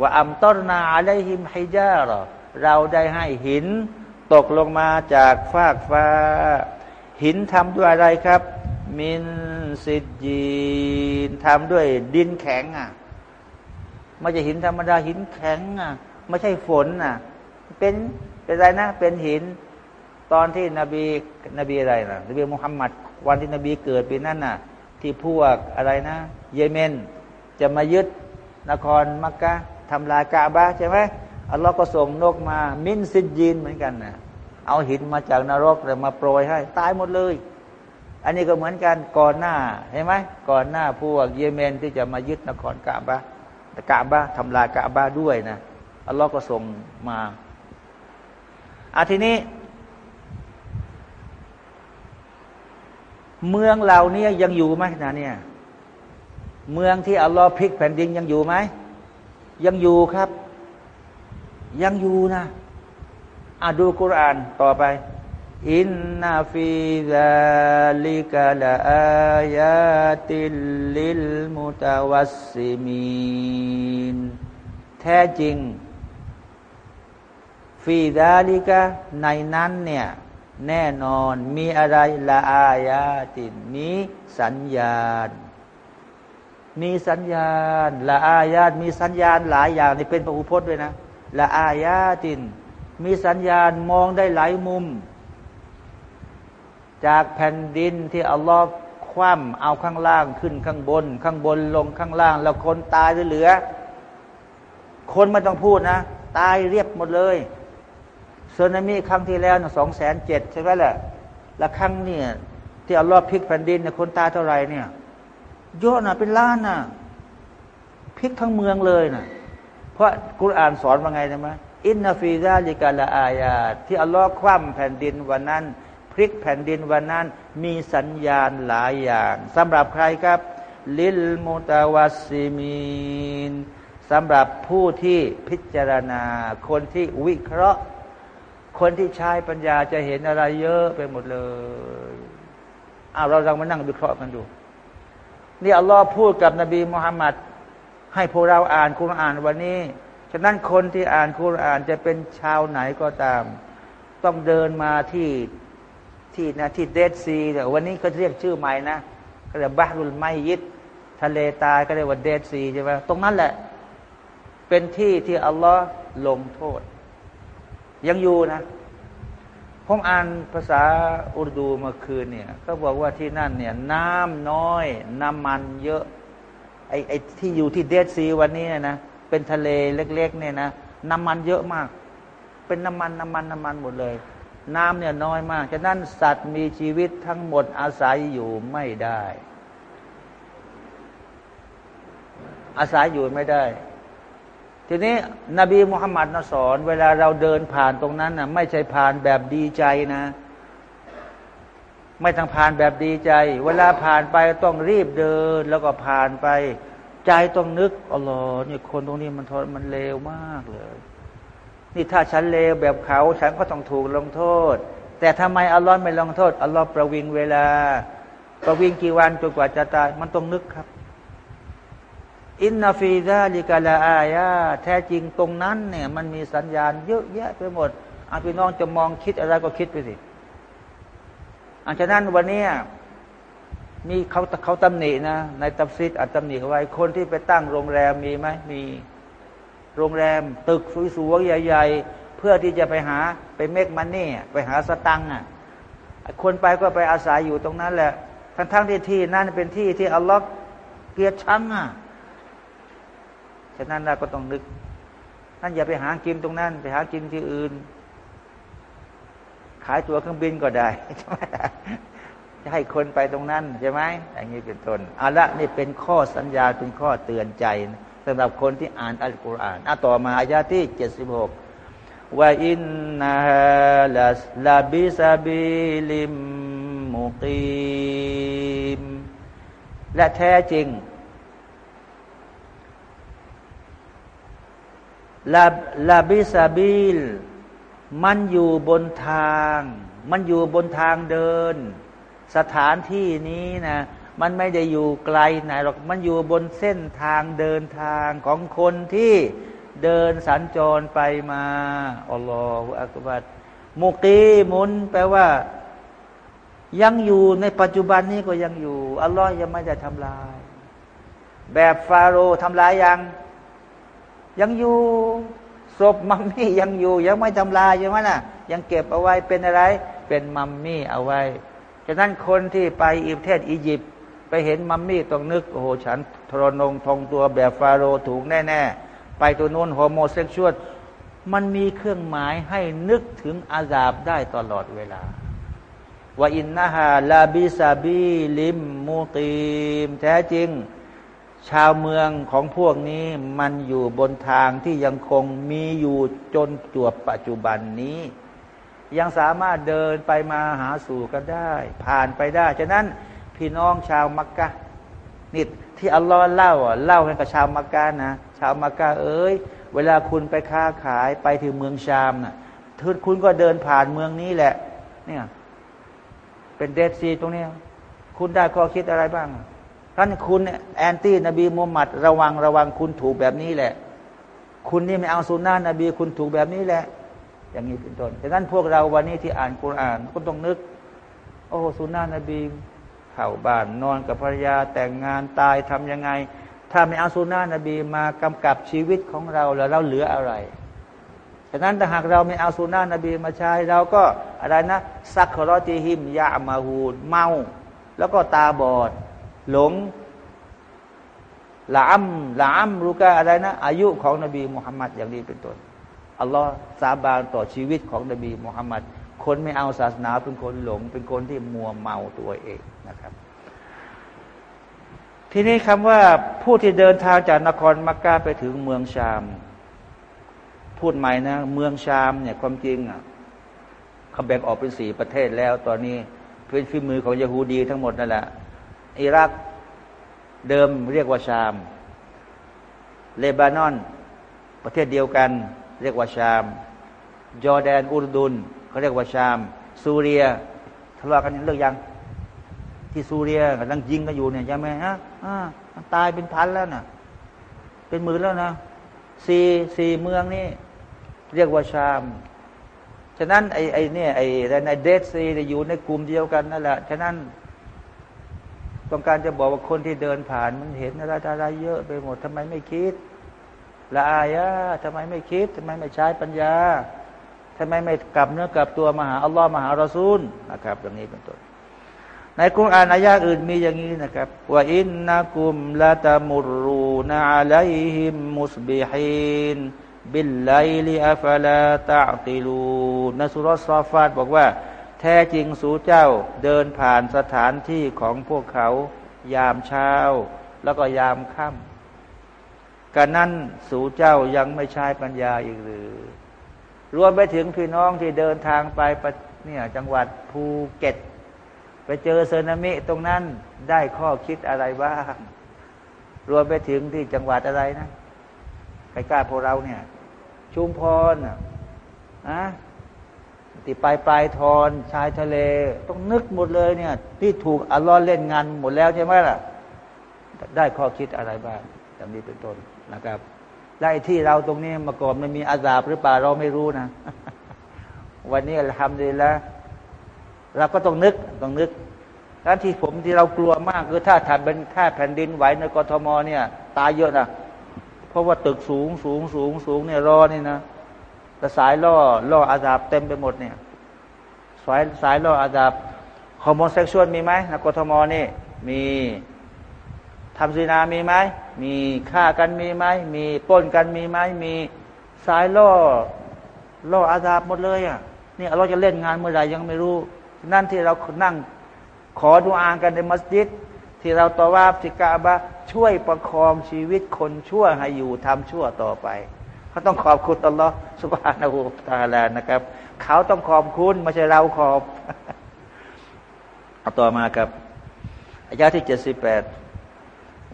ว่าอัมตอรนาอะไรหิมฮิจาระเราได้ให้หิน ตกลงมาจากฟากฟ้า หินทำด้วยอะไรครับ มินสิจีนทำด้วยดินแข็งอะไม่ใช่หินธรรมดาหินแข็งอะ ไม่ใช่ฝนอะ เป็นเป็นอะไรนะ เป็นหิน ตอนที่นบีนบีอะไรนะนบีมุฮัมมัดวันที่นบีเกิดปีนั้นน่ะ ที่พวกอะไรนะ เยเมน จะมายึดนครมักกะทำลายกาบะใช่ไหมอัลลอฮ์ก็ส่งนกมา มินซิดยีนเหมือนกันนะเอาหินมาจากนรกแล้วมาโปรยให้ ตายหมดเลย อันนี้ก็เหมือนกันก่อนหน้าเห็นไหมก่อนหน้าพวกเยเมนที่จะมายึดนครกาบะกาบะทำลายกาบะด้วยนะอัลลอฮ์ก็ส่งมา อาทีนี้ เมืองเหล่านี้ยังอยู่ไหมนะเนี่ย เมืองที่อัลลอฮ์พลิกแผ่นดินยังอยู่ไหม ยังอยู่ครับ ยังอยู่นะอะดูกุรานต่อไปإِنَّ فِي ذَلِكَ لَآيَاتٍ لِلْمُتَوَسِّمِينَ แท้จริง فِي ذَلِكَ ในนั้นเนี่ยแน่นอนมีอะไร لَآيَاتٍ มีสัญญาณ มีสัญญาณلَآيَات มีสัญญาณหลายอย่างนี่เป็นพระอุพจน์ด้วยนะละอายาติน มีสัญญาณมองได้หลายมุม จากแผ่นดินที่อัลลอฮ์คว่ำเอาข้างล่างขึ้นข้างบน ข้างบนลงข้างล่าง แล้วคนตายเหลือ คนไม่ต้องพูดนะ ตายเรียบหมดเลย สึนามิครั้งที่แล้วสองแสนเจ็ดใช่ไหมล่ะแล้วครั้งเนี่ยที่อัลลอฮ์พลิกแผ่นดินเนี่ยคนตายเท่าไหร่เนี่ยเยอะนะเป็นล้านนะพลิกทั้งเมืองเลยนะเพราะกุรอานสอนว่าไงนะมะอินนาฟีซาลิกาลาอายาที่อัลลอฮ์คว่ำแผ่นดินวันนั้น พลิกแผ่นดินวันนั้น มีสัญญาณหลายอย่างสำหรับใครครับ ลิลมุตาวาซิมีนสำหรับผู้ที่พิจารณา คนที่วิเคราะห์ คนที่ใช้ปัญญาจะเห็นอะไรเยอะไปหมดเลยเอาเราลองมานั่งวิเคราะห์กันดู นี่อัลลอฮ์พูดกับนบีมุฮัมมัดให้พวกเราอ่านคุรานวันนี้ ฉะนั้นคนที่อ่านคุรานจะเป็นชาวไหนก็ตาม ต้องเดินมาที่ที่นะที่เดดซีเนี่วันนี้เขาเรียกชื่อใหม่นะก็เรียกบารุลไมยิดทะเลตายก็เรียกว่าเดดซีใช่ไหมตรงนั้นแหละ เป็นที่ที่อัลลอฮ์ลงโทษ ยังอยู่นะ ผมอ่านภาษาอุรดูเมื่อคืนเนี่ยก็บอกว่าที่นั่นเนี่ย น้ำน้อย น้ำมันเยอะ ไอ้ไอ้ที่อยู่ที่เดดซีวันนี้นะเป็นทะเลเล็ก ๆ เนี่ยนะน้ำมันเยอะมาก เป็นน้ำมันน้ำมันน้ำมันหมดเลย น้ำเนี่ยน้อยมากฉะนั้นสัตว์มีชีวิตทั้งหมดอาศัยอยู่ไม่ได้ อาศัยอยู่ไม่ได้ ทีนี้นบีมุฮัมมัดนสอน เวลาเราเดินผ่านตรงนั้นนะไม่ใช่ผ่านแบบดีใจนะ ไม่ต้องผ่านแบบดีใจ เวลาผ่านไปต้องรีบเดิน แล้วก็ผ่านไป ใจต้องนึกอ๋อเนี่ยคนตรงนี้มันทมันเลวมากเลย นี่ถ้าฉันเลวแบบเขา ฉันก็ต้องถูกลงโทษ แต่ทำไมอัลลอฮ์ไม่ลงโทษอัลลอฮ์ประวิงเวลา ประวิงกี่วันจนกว่าจะตาย มันต้องนึกครับ อินนาฟีดาลิกาลาอายาแท้จริงตรงนั้นเนี่ยมันมีสัญญาณเยอะแยะไปหมดอาพี่น้องจะมองคิดอะไรก็คิดไปสิอันฉะนั้นวันนี้มีเขาเขาตำหนินะในตัฟซิดอัตตำหนิไว้คนที่ไปตั้งโรงแรมมีไหมมีโรงแรมตึกสวยๆใหญ่ ๆ เพื่อที่จะไปหาไปเมกมันนี่ไปหาสตังค์อะคนไปก็ไปอาศัยอยู่ตรงนั้นแหละ ทั้งๆที่ที่นั่นเป็นที่ที่อัลลอฮ์เกลียดชังอะ ฉะนั้นเราก็ต้องนึกท่านอย่าไปหากินตรงนั้น ไปหากินที่อื่น ขายตัวเครื่องบินก็ได้ใช่ไหมจะให้คนไปตรงนั้นใช่ไหมอย่างนี้เป็นต้นเอาละนี่เป็นข้อสัญญาเป็นข้อเตือนใจสำหรับคนที่อ่านอัลกุรอานอะต่อมาอายาที่เจ็ดสิบหกว่าอินนาลาลาบิซาบิลิมมุกีมและแท้จริง ลาลาบิซาบิลมันอยู่บนทาง มันอยู่บนทางเดิน สถานที่นี้นะมันไม่ได้อยู่ไกลไหนหรอกมันอยู่บนเส้นทางเดินทางของคนที่เดินสัญจรไปมาอัลลอฮฺอักบัดมุกีมุนแปลว่า ยังอยู่ในปัจจุบันนี้ก็ยังอยู่ อัลลอฮ์ยังไม่ได้ทำลาย แบบฟาโรห์ทำลายยัง ยังอยู่ศพมัมมี่ยังอยู่ ยังไม่ทำลายใช่ไหมน่ะ ยังเก็บเอาไว้เป็นอะไร เป็นมัมมี่เอาไว้ฉะนั้นคนที่ไปอิประเทศอียิปต์ไปเห็นมัมมี่ต้องนึก โอ้โห ฉันทรนงพองตัวแบบฟาโรห์ถูกแน่ๆ ไปตัวนู้น homosexual มันมีเครื่องหมายให้นึกถึงอาซาบได้ตลอดเวลาว่าอินนาฮาลาบิซาบีลิมมูตีม แท้จริง ชาวเมืองของพวกนี้มันอยู่บนทางที่ยังคงมีอยู่จนจวบปัจจุบันนี้ ยังสามารถเดินไปมาหาสู่กันได้ ผ่านไปได้ ฉะนั้นพี่น้องชาวมักกะนี่ที่อัลลอฮ์เล่าเล่าให้กับชาวมักกะนะ ชาวมักกะเอ้ย เวลาคุณไปค้าขายไปถึงเมืองชามนะ่ะคุณก็เดินผ่านเมืองนี้แหละ เนี่ย เป็นเดซีตรงนี้ คุณได้ข้อคิดอะไรบ้าง ท่านคุณแอนตี้นบีมุฮัมมัดระวังระวังคุณถูกแบบนี้แหละ คุณนี่ไม่เอาสุนนะนบีคุณถูกแบบนี้แหละ อย่างนี้เป็นต้นดังนั้นพวกเราวันนี้ที่อ่านกุรอานก็ต้องนึก โอ้สุนนะนบีเข้าบ้านนอนกับภรรยาแต่งงานตายทํำยังไง ถ้าไม่เอาสุนนะนบีมากำกับชีวิตของเราแล้วเราเหลืออะไรฉะนั้นถ้าหากเราไม่เอาสุนนะนบีมาใช้เราก็อะไรนะซักครอติหิมยามาหูดเมา แล้วก็ตาบอด หลงละอัมละอัมรู้กาอะไรนะ อายุของนบีมุฮัมมัดอย่างนี้เป็นต้นอัลลอฮ์สาบานต่อชีวิตของนบีมุฮัมมัดคนไม่เอาศาสนาเป็นคนหลง เป็นคนที่มัวเมาตัวเองนะครับ ทีนี้คำว่าผู้ที่เดินทางจากนครมักกะไปถึงเมืองชาม พูดใหม่นะ เมืองชามเนี่ยความจริงอะเขาแบ่งออกเป็นสี่ประเทศแล้ว ตอนนี้เป็นฝีมือของยาฮูดีทั้งหมดนั่นแหละ อิรัก เดิมเรียกว่าชาม เลบานอน ประเทศเดียวกัน เรียกว่าชาม จอร์แดน อุรดุนเขาเรียกว่าชาม ซูเรียทะเลาะกันเรื่องยัง ที่ซูเรียกำลังยิงกันอยู่เนี่ยใช่ไหมฮะตายเป็นพันแล้วนะเป็นหมื่นแล้วนะสี่สี่เมืองนี่เรียกว่าชาม ฉะนั้นไอ้ไอ้นี่ยไอ้ในเดซซีอยู่ในกลุ่มเดียวกันนั่นแหละ ฉะนั้น ต้องการจะบอกว่าคนที่เดินผ่านมันเห็นอะไรอะไรเยอะไปหมดทำไมไม่คิดلَآيَة ทำไมไม่คิดทำไมไม่ใช้ปัญญาทำไมไม่กลับเนื้อกลับตัวมาหาอัลลอฮ์มาหารอซูลนะครับอย่างนี้เป็นต้นในกุรานอายะอื่นมีอย่างนี้นะครับوَإِنَّكُمْ لَتَمُرُّونَ عَلَيْهِمْ مُصْبِحِينَ وَبِاللَّيْلِ أَفَلَا تَعْقِلُونَ ซูเราะฮฺซอฟฟาตบอกว่า แท้จริงสู่เจ้าเดินผ่านสถานที่ของพวกเขา ยามเช้า แล้วก็ยามค่ำกันนั้นสู่เจ้ายังไม่ใช้ปัญญาอีกหรือ รวมไปถึงพี่น้องที่เดินทางไปเนี่ยจังหวัดภูเก็ต ไปเจอเซนามิตรงนั้นได้ข้อคิดอะไรบ้าง รวมไปถึงที่จังหวัดอะไรนะใกล้ๆพวกเราเนี่ย ชุมพรอะ ที่ปลายปลายทอนชายทะเล ต้องนึกหมดเลยเนี่ย ที่ถูกอัลลอฮ์เล่นงานหมดแล้วใช่ไหมล่ะ ได้ข้อคิดอะไรบ้างอย่างนี้เป็นต้นนะครับได้ที่เราตรงนี้มาก่อนมันมีอาซาบหรือเปล่าเราไม่รู้นะ วันนี้ทำดีแล้วเราก็ต้องนึกต้องนึกด้านที่ผมที่เรากลัวมากคือถ้าถัดเป็นถ้าแผ่นดินไหวในกรทมเนี่ย ตายเยอะนะเพราะว่าตึกสูงสูงสูงสูงเนี่ยรอนี่นะ แต่สายล่อล่ออาดาบเต็มไปหมดเนี่ย สายสายล่ออาดาบฮอร์โมนเซ็กชวลมีไหมนกทมนี่ มีทำซีนามีไหมมีฆ่ากันมีไหมมีป้นกันมีไหมมีสายล่อล่ออาดาบหมดเลยอะนี่เราจะเล่นงานเมื่อไหร่ยังไม่รู้ นั่นที่เรานั่งขอดูอางกันในมัสยิด ที่เราตอว่าทิกาบะช่วยประคองชีวิตคนชั่วให้อยู่ทำชั่วต่อไป เขาต้องขอบคุณอัลลอฮ์สุบฮานาหูตาลานะครับ เขาต้องขอบคุณไม่ใช่เราขอบเอาต่อมาครับอายาที่เจ็ดสิบแปด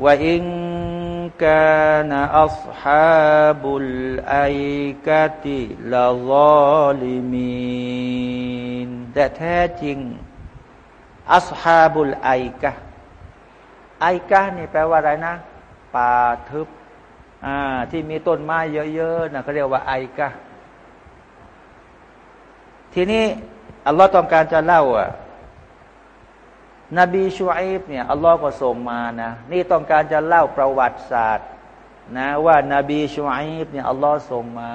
ว่าอิงกาณอัลฮาบุลไอกะติลาลอลิมีนแต่แท้จริง อัลฮาบุลไอกะไอกะนี่แปลว่าอะไรนะ ป่าทึบ อ่าที่มีต้นไม้เยอะๆนะเขาเรียกว่าไอกะ ทีนี้อัลลอฮ์ต้องการจะเล่าอะนบีชูอิบเนี่ยอัลลอฮ์ก็ส่งมานะนี่ต้องการจะเล่าประวัติศาสตร์ นะว่านาบีชูอิบเนี่ยอัลลอฮ์ส่งมา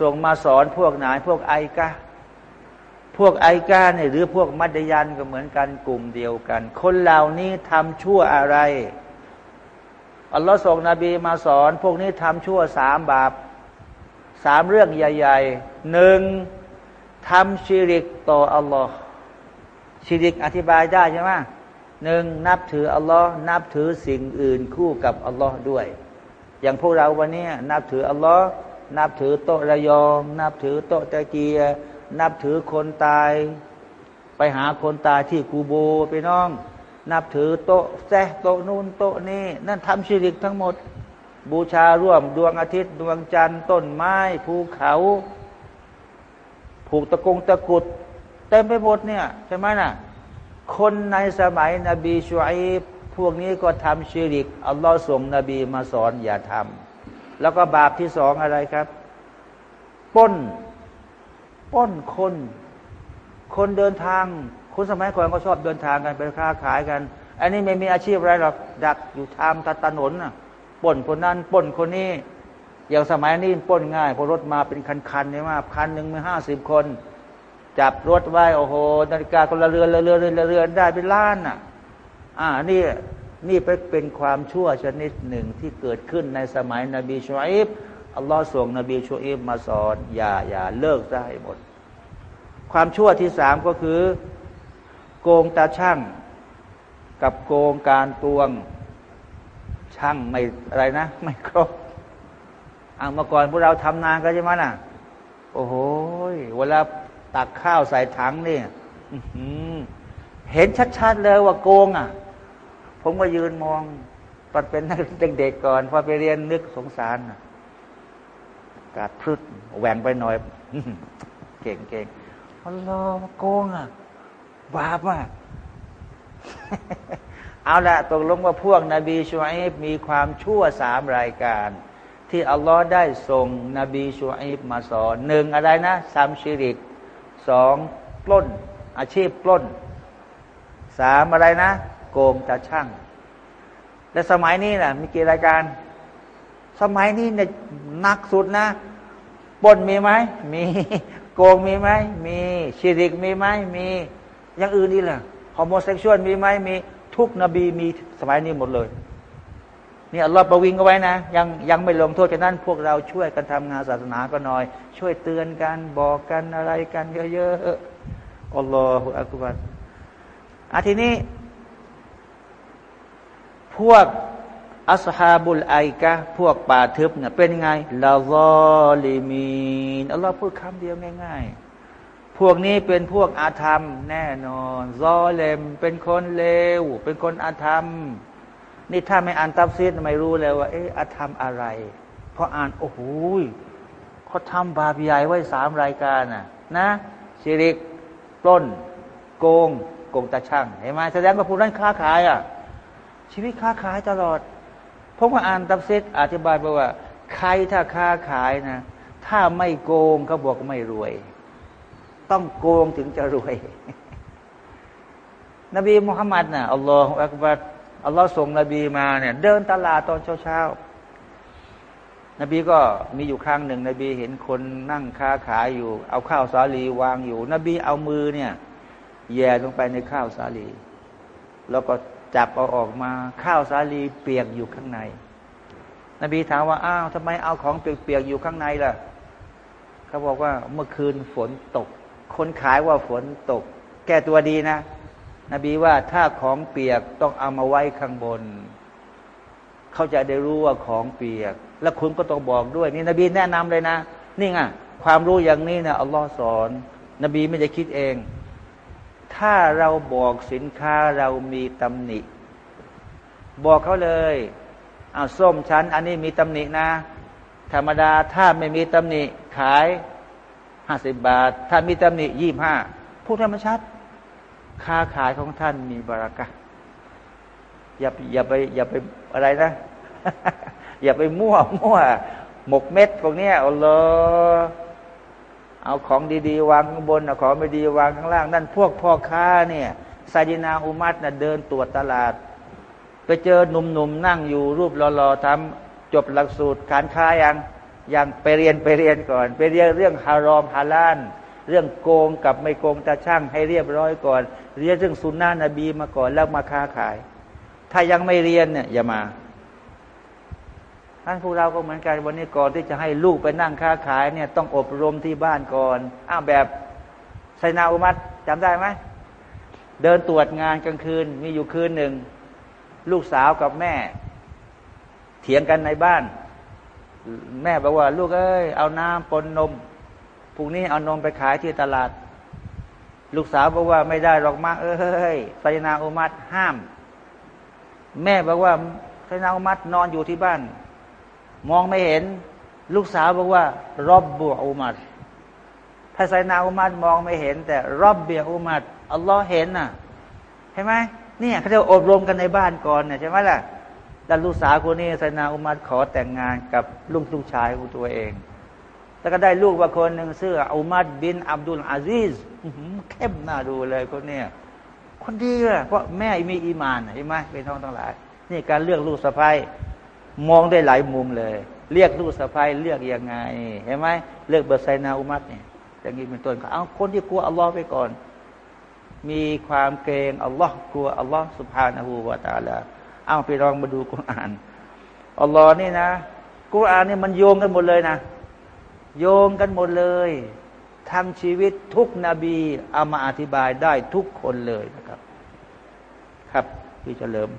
ส่งมาสอนพวกไหนพวกไอกะพวกไอกาเนี่ยหรือพวกมัดยันก็เหมือนกันกลุ่มเดียวกัน คนเหล่านี้ทำชั่วอะไร อัลลอฮ์ส่งนบีมาสอน พวกนี้ทำชั่วสามบาปสามเรื่องใหญ่ ๆ หนึ่งทำชิริกต่ออัลลอฮ์ชิริกอธิบายได้ใช่ไหมหนึ่งนับถืออัลลอฮ์นับถือสิ่งอื่นคู่กับอัลลอฮ์ด้วย อย่างพวกเราวันนี้นับถืออัลลอฮ์นับถือโตระยอง นับถือโตตะเกีย นับถือคนตาย ไปหาคนตายที่กูโบไปน้อง นับถือโต๊ะแซะโต๊ะนู่นโต๊ะนี้นั่นทำชิริกทั้งหมด บูชาร่วมดวงอาทิตย์ ดวงจันทร์ต้นไม้ ภูเขา ผูกตะกงตะกุด เต็มไปหมดเนี่ยใช่ไหมน่ะ คนในสมัยนบีชูอิบพวกนี้ก็ทำชีริก อัลลอฮ์ส่งนบีมาสอนอย่าทำแล้วก็บาปที่สองอะไรครับป้นป้นคน คนเดินทาง คนสมัยก่อนก็ชอบเดินทางกันไปค้าขายกัน อันนี้ไม่มีอาชีพอะไรหรอกดักอยู่ทางถนนน่ะป่นคนนั้นป่นคนนี้อย่างสมัยนี้ป่นง่ายพอรถมาเป็นคันๆเนี่ยมาคันหนึ่งมีห้าสิบคน จับรถไว้โอ้โหนาฬิกาคนละเรือนละเรือนละเรือนได้เป็นล้านน่ะ อ่านี่นี่เป็นความชั่วชนิดหนึ่งที่เกิดขึ้นในสมัยนบีชูอิบอัลลอฮ์ส่งนบีชูอิบมาสอน อย่าอย่าเลิกซะให้หมด ความชั่วที่สามก็คือ โกงตาช่าง กับโกงการตวงช่างไม่อะไรนะ ไม่ครบอ่าเมื่อก่อนพวกเราทำนานกันใช่ไหมน่ะ โอ้โหเวลาตักข้าวใส่ถังนี่เห็นชัดๆเลยว่าโกงอะ ผมก็ยืนมองตอนเป็นนักเด็กๆก่อน พอไปเรียนนึกสงสารกาดพืชแหวงไปหน่อย เก่งเก่งอัลลอโกงอะ บาปอะเอาละตกลงว่าพวกนบีชูอิบมีความชั่วสามรายการ ที่อัลลอฮ์ได้ส่งนบีชูอิบมาสอนหนึ่งอะไรนะซัมชิริกสองปล้น อาชีพปล้นสามอะไรนะ โกงตาช่าง และสมัยนี้น่ะมีกี่รายการ สมัยนี้เนี่ยหนักสุดนะปล้นมีไหมมีโกงมีไหมมีชิริกมีไหมมี อย่างอื่นนี่แหละฮอร์โมนเซ็กชวลมีไหมมีทุกนบีมีสมัยนี้หมดเลยนี่อัลลอฮ์ประวิงเอาไว้นะ ยังยังไม่ลงโทษฉะนั้น พวกเราช่วยกันทำงานศาสนาก็หน่อย ช่วยเตือนกันบอกกันอะไรกันเยอะๆอัลลอฮฺอักบัรอาทีนี้ พวกอัสฮาบุลไอกะพวกป่าทึบเนี่ยเป็นไงลาซอลิมีนอัลลอฮ์พูดคำเดียวง่าย ๆ พวกนี้เป็นพวกอาธรรม แน่นอนซอเลมเป็นคนเลว เป็นคนอาธรรม นี่ถ้าไม่อ่านตับซีดไม่รู้เลยว่า เอออาธรรมอะไรพออ่านโอ้โหเขาทำบาปใหญ่ไว้สามรายการน่ะ นะชิริกปล้น โกง โกงตาช่างเห็นไหมแสดงว่าผู้นั้นค้าขายอะ ชีวิตค้าขายตลอดผมว่าอ่านตับซีดอธิบายไปว่า ใครถ้าค้าขายนะ ถ้าไม่โกงเขาบอกไม่รวย ต้องโกงถึงจะรวย นบีมุฮัมมัดนะ่ะอัลลอฮฺอักบัดอัลลอฮ์ส่งนบีมาเนี่ย เดินตลาดตอนเช้าๆนบีก็มีอยู่ครั้งหนึ่ง นบีเห็นคนนั่งค้าขายอยู่ เอาข้าวสาลีวางอยู่ นบีเอามือเนี่ย แย่ลงไปในข้าวสาลี แล้วก็จับเอาออกมาข้าวสาลีเปียกอยู่ข้างใน นบีถามว่าอ้าวทำไมเอาของเปียกๆอยู่ข้างในล่ะ เขาบอกว่าเมื่อคืนฝนตก คนขายว่าฝนตก แก้ตัวดีนะ นบีว่าถ้าของเปียกต้องเอามาไว้ข้างบน เขาจะได้รู้ว่าของเปียก แล้วคุณก็ต้องบอกด้วย นี่นบีแนะนำเลยนะ นี่ไงความรู้อย่างนี้นะอัลลอฮ์สอน นบีไม่ได้คิดเอง ถ้าเราบอกสินค้าเรามีตำหนิ บอกเขาเลยเอาส้มชั้น อันนี้มีตำหนินะ ธรรมดาถ้าไม่มีตำหนิขาย ห้าสิบบาท ถ้ามีตำหนิยี่ห้าพูดธรรมชัดค้าขายของท่านมีบารักะอย่าอย่าไป อย่าไปอะไรนะ อย่าไปมั่วมั่วหมกเม็ดพวกนี้เอาเลยเอาของดีๆ วางข้างบนเอาของไม่ดีวางข้างล่าง นั่นพวกพ่อค้าเนี่ยซาจินาอุมัตนะเดินตรวจตลาด ไปเจอหนุ่มๆนั่งอยู่รูปหล่อๆทำจบหลักสูตรการค้ายัง อยังไปเรียนไปเรียนก่อน ไปเรียนเรื่องฮารอมฮาลานเรื่องโกงกับไม่โกงตาช่างให้เรียบร้อยก่อน เรียนเรื่องสุนนะนบีมาก่อนแล้วมาค้าขาย ถ้ายังไม่เรียนเนี่ยอย่ามาท่านพวกเราก็เหมือนกันวันนี้ก่อนที่จะให้ลูกไปนั่งค้าขายเนี่ยต้องอบรมที่บ้านก่อนอ้าวแบบไซนาอุมัตจำได้ไหมเดินตรวจงานกลางคืนมีอยู่คืนหนึ่ง ลูกสาวกับแม่ เถียงกันในบ้าน แม่บอกว่า ลูกเอ้ยเอาน้ำปนนมพรุ่งนี้เอานมไปขายที่ตลาด ลูกสาวบอกว่าไม่ได้หรอกมากเอ้ยไซนาอุมัดห้าม แม่บอกว่าไซนาอุมัดนอนอยู่ที่บ้าน มองไม่เห็น ลูกสาวบอกว่า รอบบัวอุมัดถ้าไซนาอุมัดมองไม่เห็น แต่รอบเบียอุมัดอัลลอฮ์เห็นน่ะเห็นไหมเนี่ยเขาจะอบรมกันในบ้านก่อนเนี่ยใช่ไหมล่ะ แล้วลูกสาวคนนี้ไซนาอุมัดขอแต่งงานกับลูกลูกชายของตัวเอง แล้วก็ได้ลูกว่าคนหนึ่งชื่ออุมัดบินอับดุลอาซิซเข้มหน้าดูเลยคนเนี้ยคนดีอะเพราะแม่มีอีมานเห็นไหมเป็นท้องทั้งหลาย นี่การเลือกลูกสะพ้ายมองได้หลายมุมเลย เรียกลูกสะพ้ายเลือกยังไงเห็นไหมเลือกเบอร์ไซนาอุมัดเนี่ยอย่างนี้เป็นต้นเอาคนที่กลัวอัลลอฮ์ไปก่อน มีความเกรงอัลลอฮ์กลัวอัลลอฮ์สุภาณหูวาตาลา เอาไปลองมาดูกุรอานอัลลอฮ์นี่นะกุรอานนี่มันโยงกันหมดเลยนะ โยงกันหมดเลยทำชีวิตทุกนบีเอามาอธิบายได้ทุกคนเลยนะครับ ครับพี่เฉลิม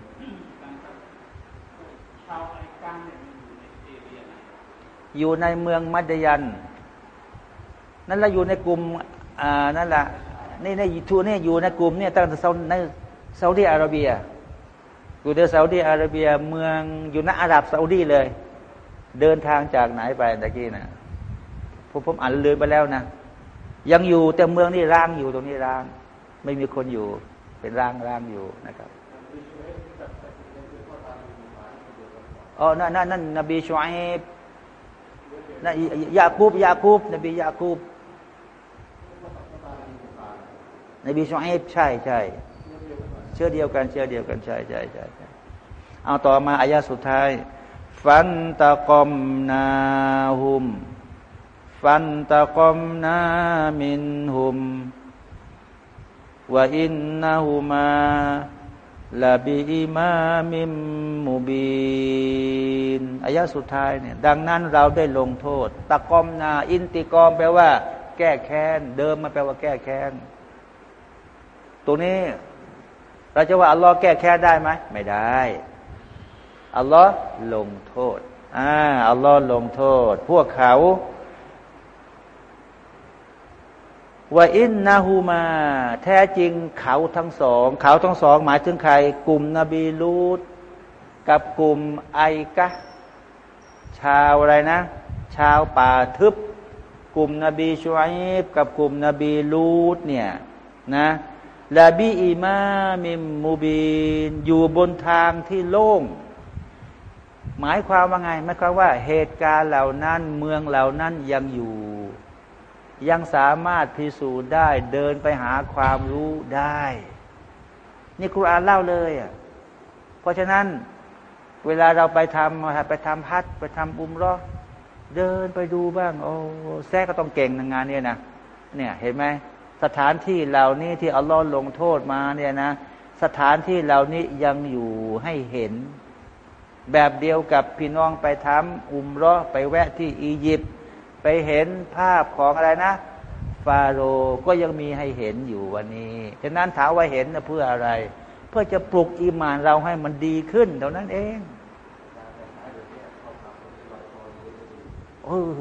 อยู่ในเมืองมัดยัน นั่นแหละอยู่ในกลุ่มอ่านั่นแหละนี่ในทูนี่อยู่ในกลุ่มเนี่ยตั้งแต่ในซาอุดีอาระเบีย อยู่ในซาอุดีอาระเบียเมืองอยู่ในอาหรับซาอุดีเลย เดินทางจากไหนไปตะกี้นะผมผมอ่านเลยไปแล้วนะ ยังอยู่แต่เมืองนี่ร้างอยู่ตรงนี้ร้าง ไม่มีคนอยู่ เป็นร้างร้างอยู่นะครับอ๋อนั่นนั่นนั่นนบีชวายนั่นยาคูบยาคูบนบียาคูบนบีชวายใช่ใช่ เชื่อเดียวกัน เชื่อเดียวกันใช่ใช่ใช่เอาต่อมาอายาสุดท้าย ฟันตะกอมนาหุม ฟันตะกอมนามินหุมว่าอินนาหุมาลาบีอิมามิมมูบีนอายะสุดท้ายเนี่ยดังนั้นเราได้ลงโทษ ตะกอมนา อินติกอมแปลว่า แก้แค้น เดิมมาแปลว่าแก้แค้นตรงนี้ เราจะว่าอัลลอฮ์แก้แค้นได้ไหมไม่ได้อัลลอฮ์ลงโทษอ่าอัลลอฮ์ลงโทษ พวกเขาว่าอินนาฮูมา แท้จริงเขาทั้งสอง เขาทั้งสอง หมายถึงใคร กลุ่มนบีลูดกับกลุ่มไอกะ ชาวอะไรนะ ชาวป่าทึบ กลุ่มนบีชวยบกับกลุ่มนบีลูดเนี่ยนะ ลาบีอีมามิมมูบีนอยู่บนทางที่โล่ง หมายความว่าไงหมายความว่า เหตุการณ์เหล่านั้นเมืองเหล่านั้นยังอยู่ ยังสามารถพิสูจน์ได้เดินไปหาความรู้ได้ นี่ครูอานเล่าเลยอะเพราะฉะนั้น เวลาเราไปทำไปทำพัดไปทำบุมรอเดินไปดูบ้าง โอ้แท้ก็ต้องเก่งในงานนี้นะเนี่ยเห็นไหม สถานที่เหล่านี้ที่อัลลอฮ์ลงโทษมาเนี่ยนะ สถานที่เหล่านี้ยังอยู่ให้เห็น แบบเดียวกับพี่น้องไปทำอุมรอไปแวะที่อียิปต์ไปเห็นภาพของอะไรนะ ฟาโรก็ยังมีให้เห็นอยู่วันนี้ฉะนั้นถามว่าเห็นเพื่ออะไร เพื่อจะปลุกอีมานเราให้มันดีขึ้นเท่านั้นเองเออ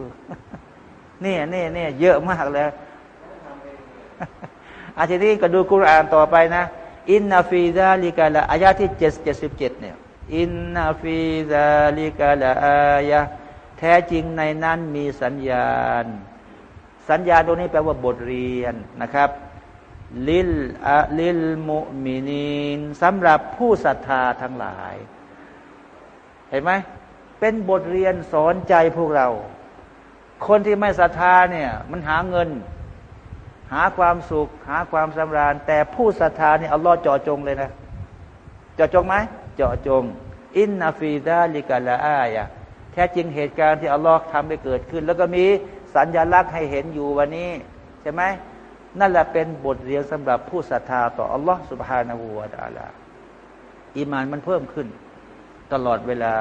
เนี่ยเนี่ยเนี่ยเยอะมากเลย อาทิตย์นี้ก็ดูกุรอานต่อไปนะ إن في ذلك لآيةที่เจ็ดเจ็ดสิบเจ็ดเนี่ย إن فيซาลิกาละอายะแท้จริงในนั้นมีสัญญาณ สัญญาณตรงนี้แปลว่าบทเรียนนะครับ ลิลอะลิลมุมินีนสำหรับผู้ศรัทธาทั้งหลาย เห็นไหมเป็นบทเรียนสอนใจพวกเรา คนที่ไม่ศรัทธาเนี่ย มันหาเงิน หาความสุข หาความสำราญ แต่ผู้ศรัทธาเนี่ยอัลลอฮ์เจาะจงเลยนะเจาะจงไหมเจาะจง อินนาฟีดาลิกาลาอายะแท้จริงเหตุการณ์ที่อัลลอฮ์ทำให้เกิดขึ้น แล้วก็มีสัญญลักษณ์ให้เห็นอยู่วันนี้ ใช่ไหมนั่นแหละเป็นบทเรียนสำหรับผู้ศรัทธาต่ออัลลอฮ์สุบฮานาหูวาตาลาอีมานมันเพิ่มขึ้น ตลอดเวลา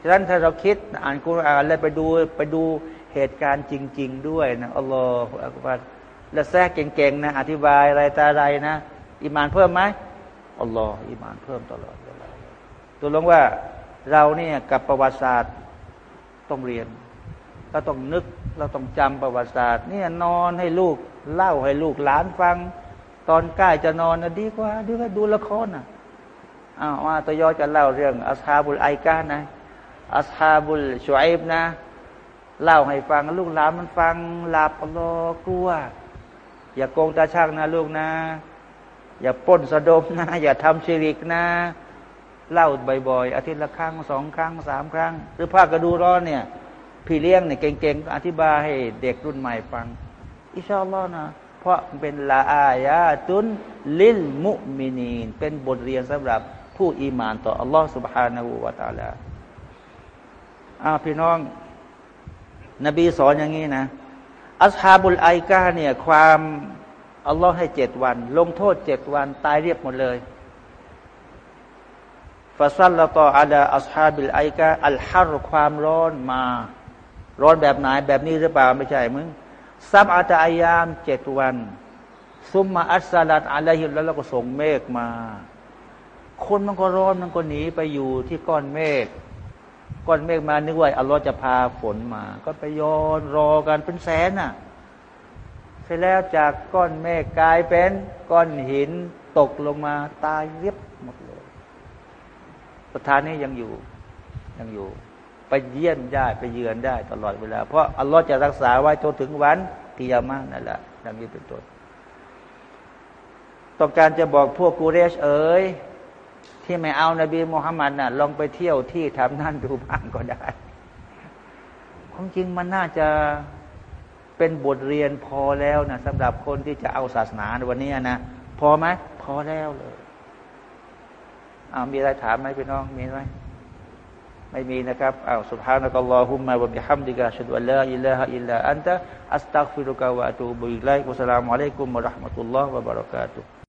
ฉะนั้นถ้าเราคิดอ่านกุรอานแล้วไปดูไปดูเหตุการณ์จริง ๆ ด้วยนะอัลลอฮฺอักบัร และแทรกเก่งๆนะ อธิบายอะไรตาอะไรนะอีมานเพิ่มไหมอัลลอฮฺอีมานเพิ่มตลอดเวลาตัวลงว่าเราเนี่ยกับประวัติศาสตร์ต้องเรียนเราต้องนึกเราต้องจำประวัติศาสตร์เนี่ยนอนให้ลูกเล่าให้ลูกหลานฟัง ตอนใกล้จะนอนนะดีกว่าดีกว่าดูละครนะอ้าวว่าตัวยอจะเล่าเรื่องอัสฮาบุลไอกานะอัสฮาบุลชุไอบนะ เล่าให้ฟังลูกหลานมันฟังหลับรอกลัว อย่าโกงตาช่างนะลูกนะ อย่าป้นสะดมนะ อย่าทำชิริกนะ เล่าบ่อยๆ อาทิตย์ละครั้งสองครั้งสามครั้ง หรือภาคกระดูร้อนเนี่ย พี่เลี้ยงเนี่ยเก่งๆ อธิบายให้เด็กรุ่นใหม่ฟัง อิชาอัลลอฮ์นะ เพราะเป็นลาอายาตุนลิลมุมินีน เป็นบทเรียนสำหรับผู้อีมานต่ออัลลอฮ์ سبحانه และ تعالى อ้าวพี่น้อง นบีสอนอย่างนี้นะ อัสฮาบุลไอกาเนี่ย ความอัลลอฮ์ให้เจ็ดวัน ลงโทษเจ็ดวัน ตายเรียบหมดเลยฟาซัลละต่ออาดาอัสฮาบิลไอกาอัลฮารความร้อนมา ร้อนแบบไหนแบบนี้หรือเปล่าไม่ใช่มึงซับอาตอายามเจ็ดวัน ซุมมาอัสาลัดอะไรหิแล้วเราก็ส่งเมฆมา คนมันก็ร้อนมันก็หนีไปอยู่ที่ก้อนเมฆ ก้อนเมฆมานึกว่าอัลลอฮ์จะพาฝนมา ก็ไปย้อนรอกันเป็นแสนน่ะ เสร็จแล้วจากก้อนเมฆกลายเป็นก้อนหินตกลงมาตายเรียบหมดเลยประธานนี้ยังอยู่ยังอยู่ ไปเยี่ยมได้ไปเยือนได้ตลอดเวลา เพราะอัลลอฮ์จะรักษาไว้จนถึงวันกิยามานั่นแหละดังนี้เป็นต้นต้องการจะบอกพวกกูเรชเอ๋ย ที่ไม่เอานบีมุฮัมมัดน่ะ ลองไปเที่ยวที่ทำนั่นดูบ้างก็ได้ความจริงมันน่าจะเป็นบทเรียนพอแล้วนะสำหรับคนที่จะเอาศาสนาในวันนี้นะพอไหมพอแล้วเลยอ้ามีอะไรถามไหมพี่น้องมีไหมไม่มีนะครับอ้าวสุภาพนักลอฮุมมะวะบิฮัมดิกะชุดอัลลอฮอิลลาฮอิลลาอันตะอัสตัฆฟิรุกะวะตูบุอิลัยกุสลามุอะลัยกุมวะราะห์มะตุลลอฮ์วะบะเราะกาตุ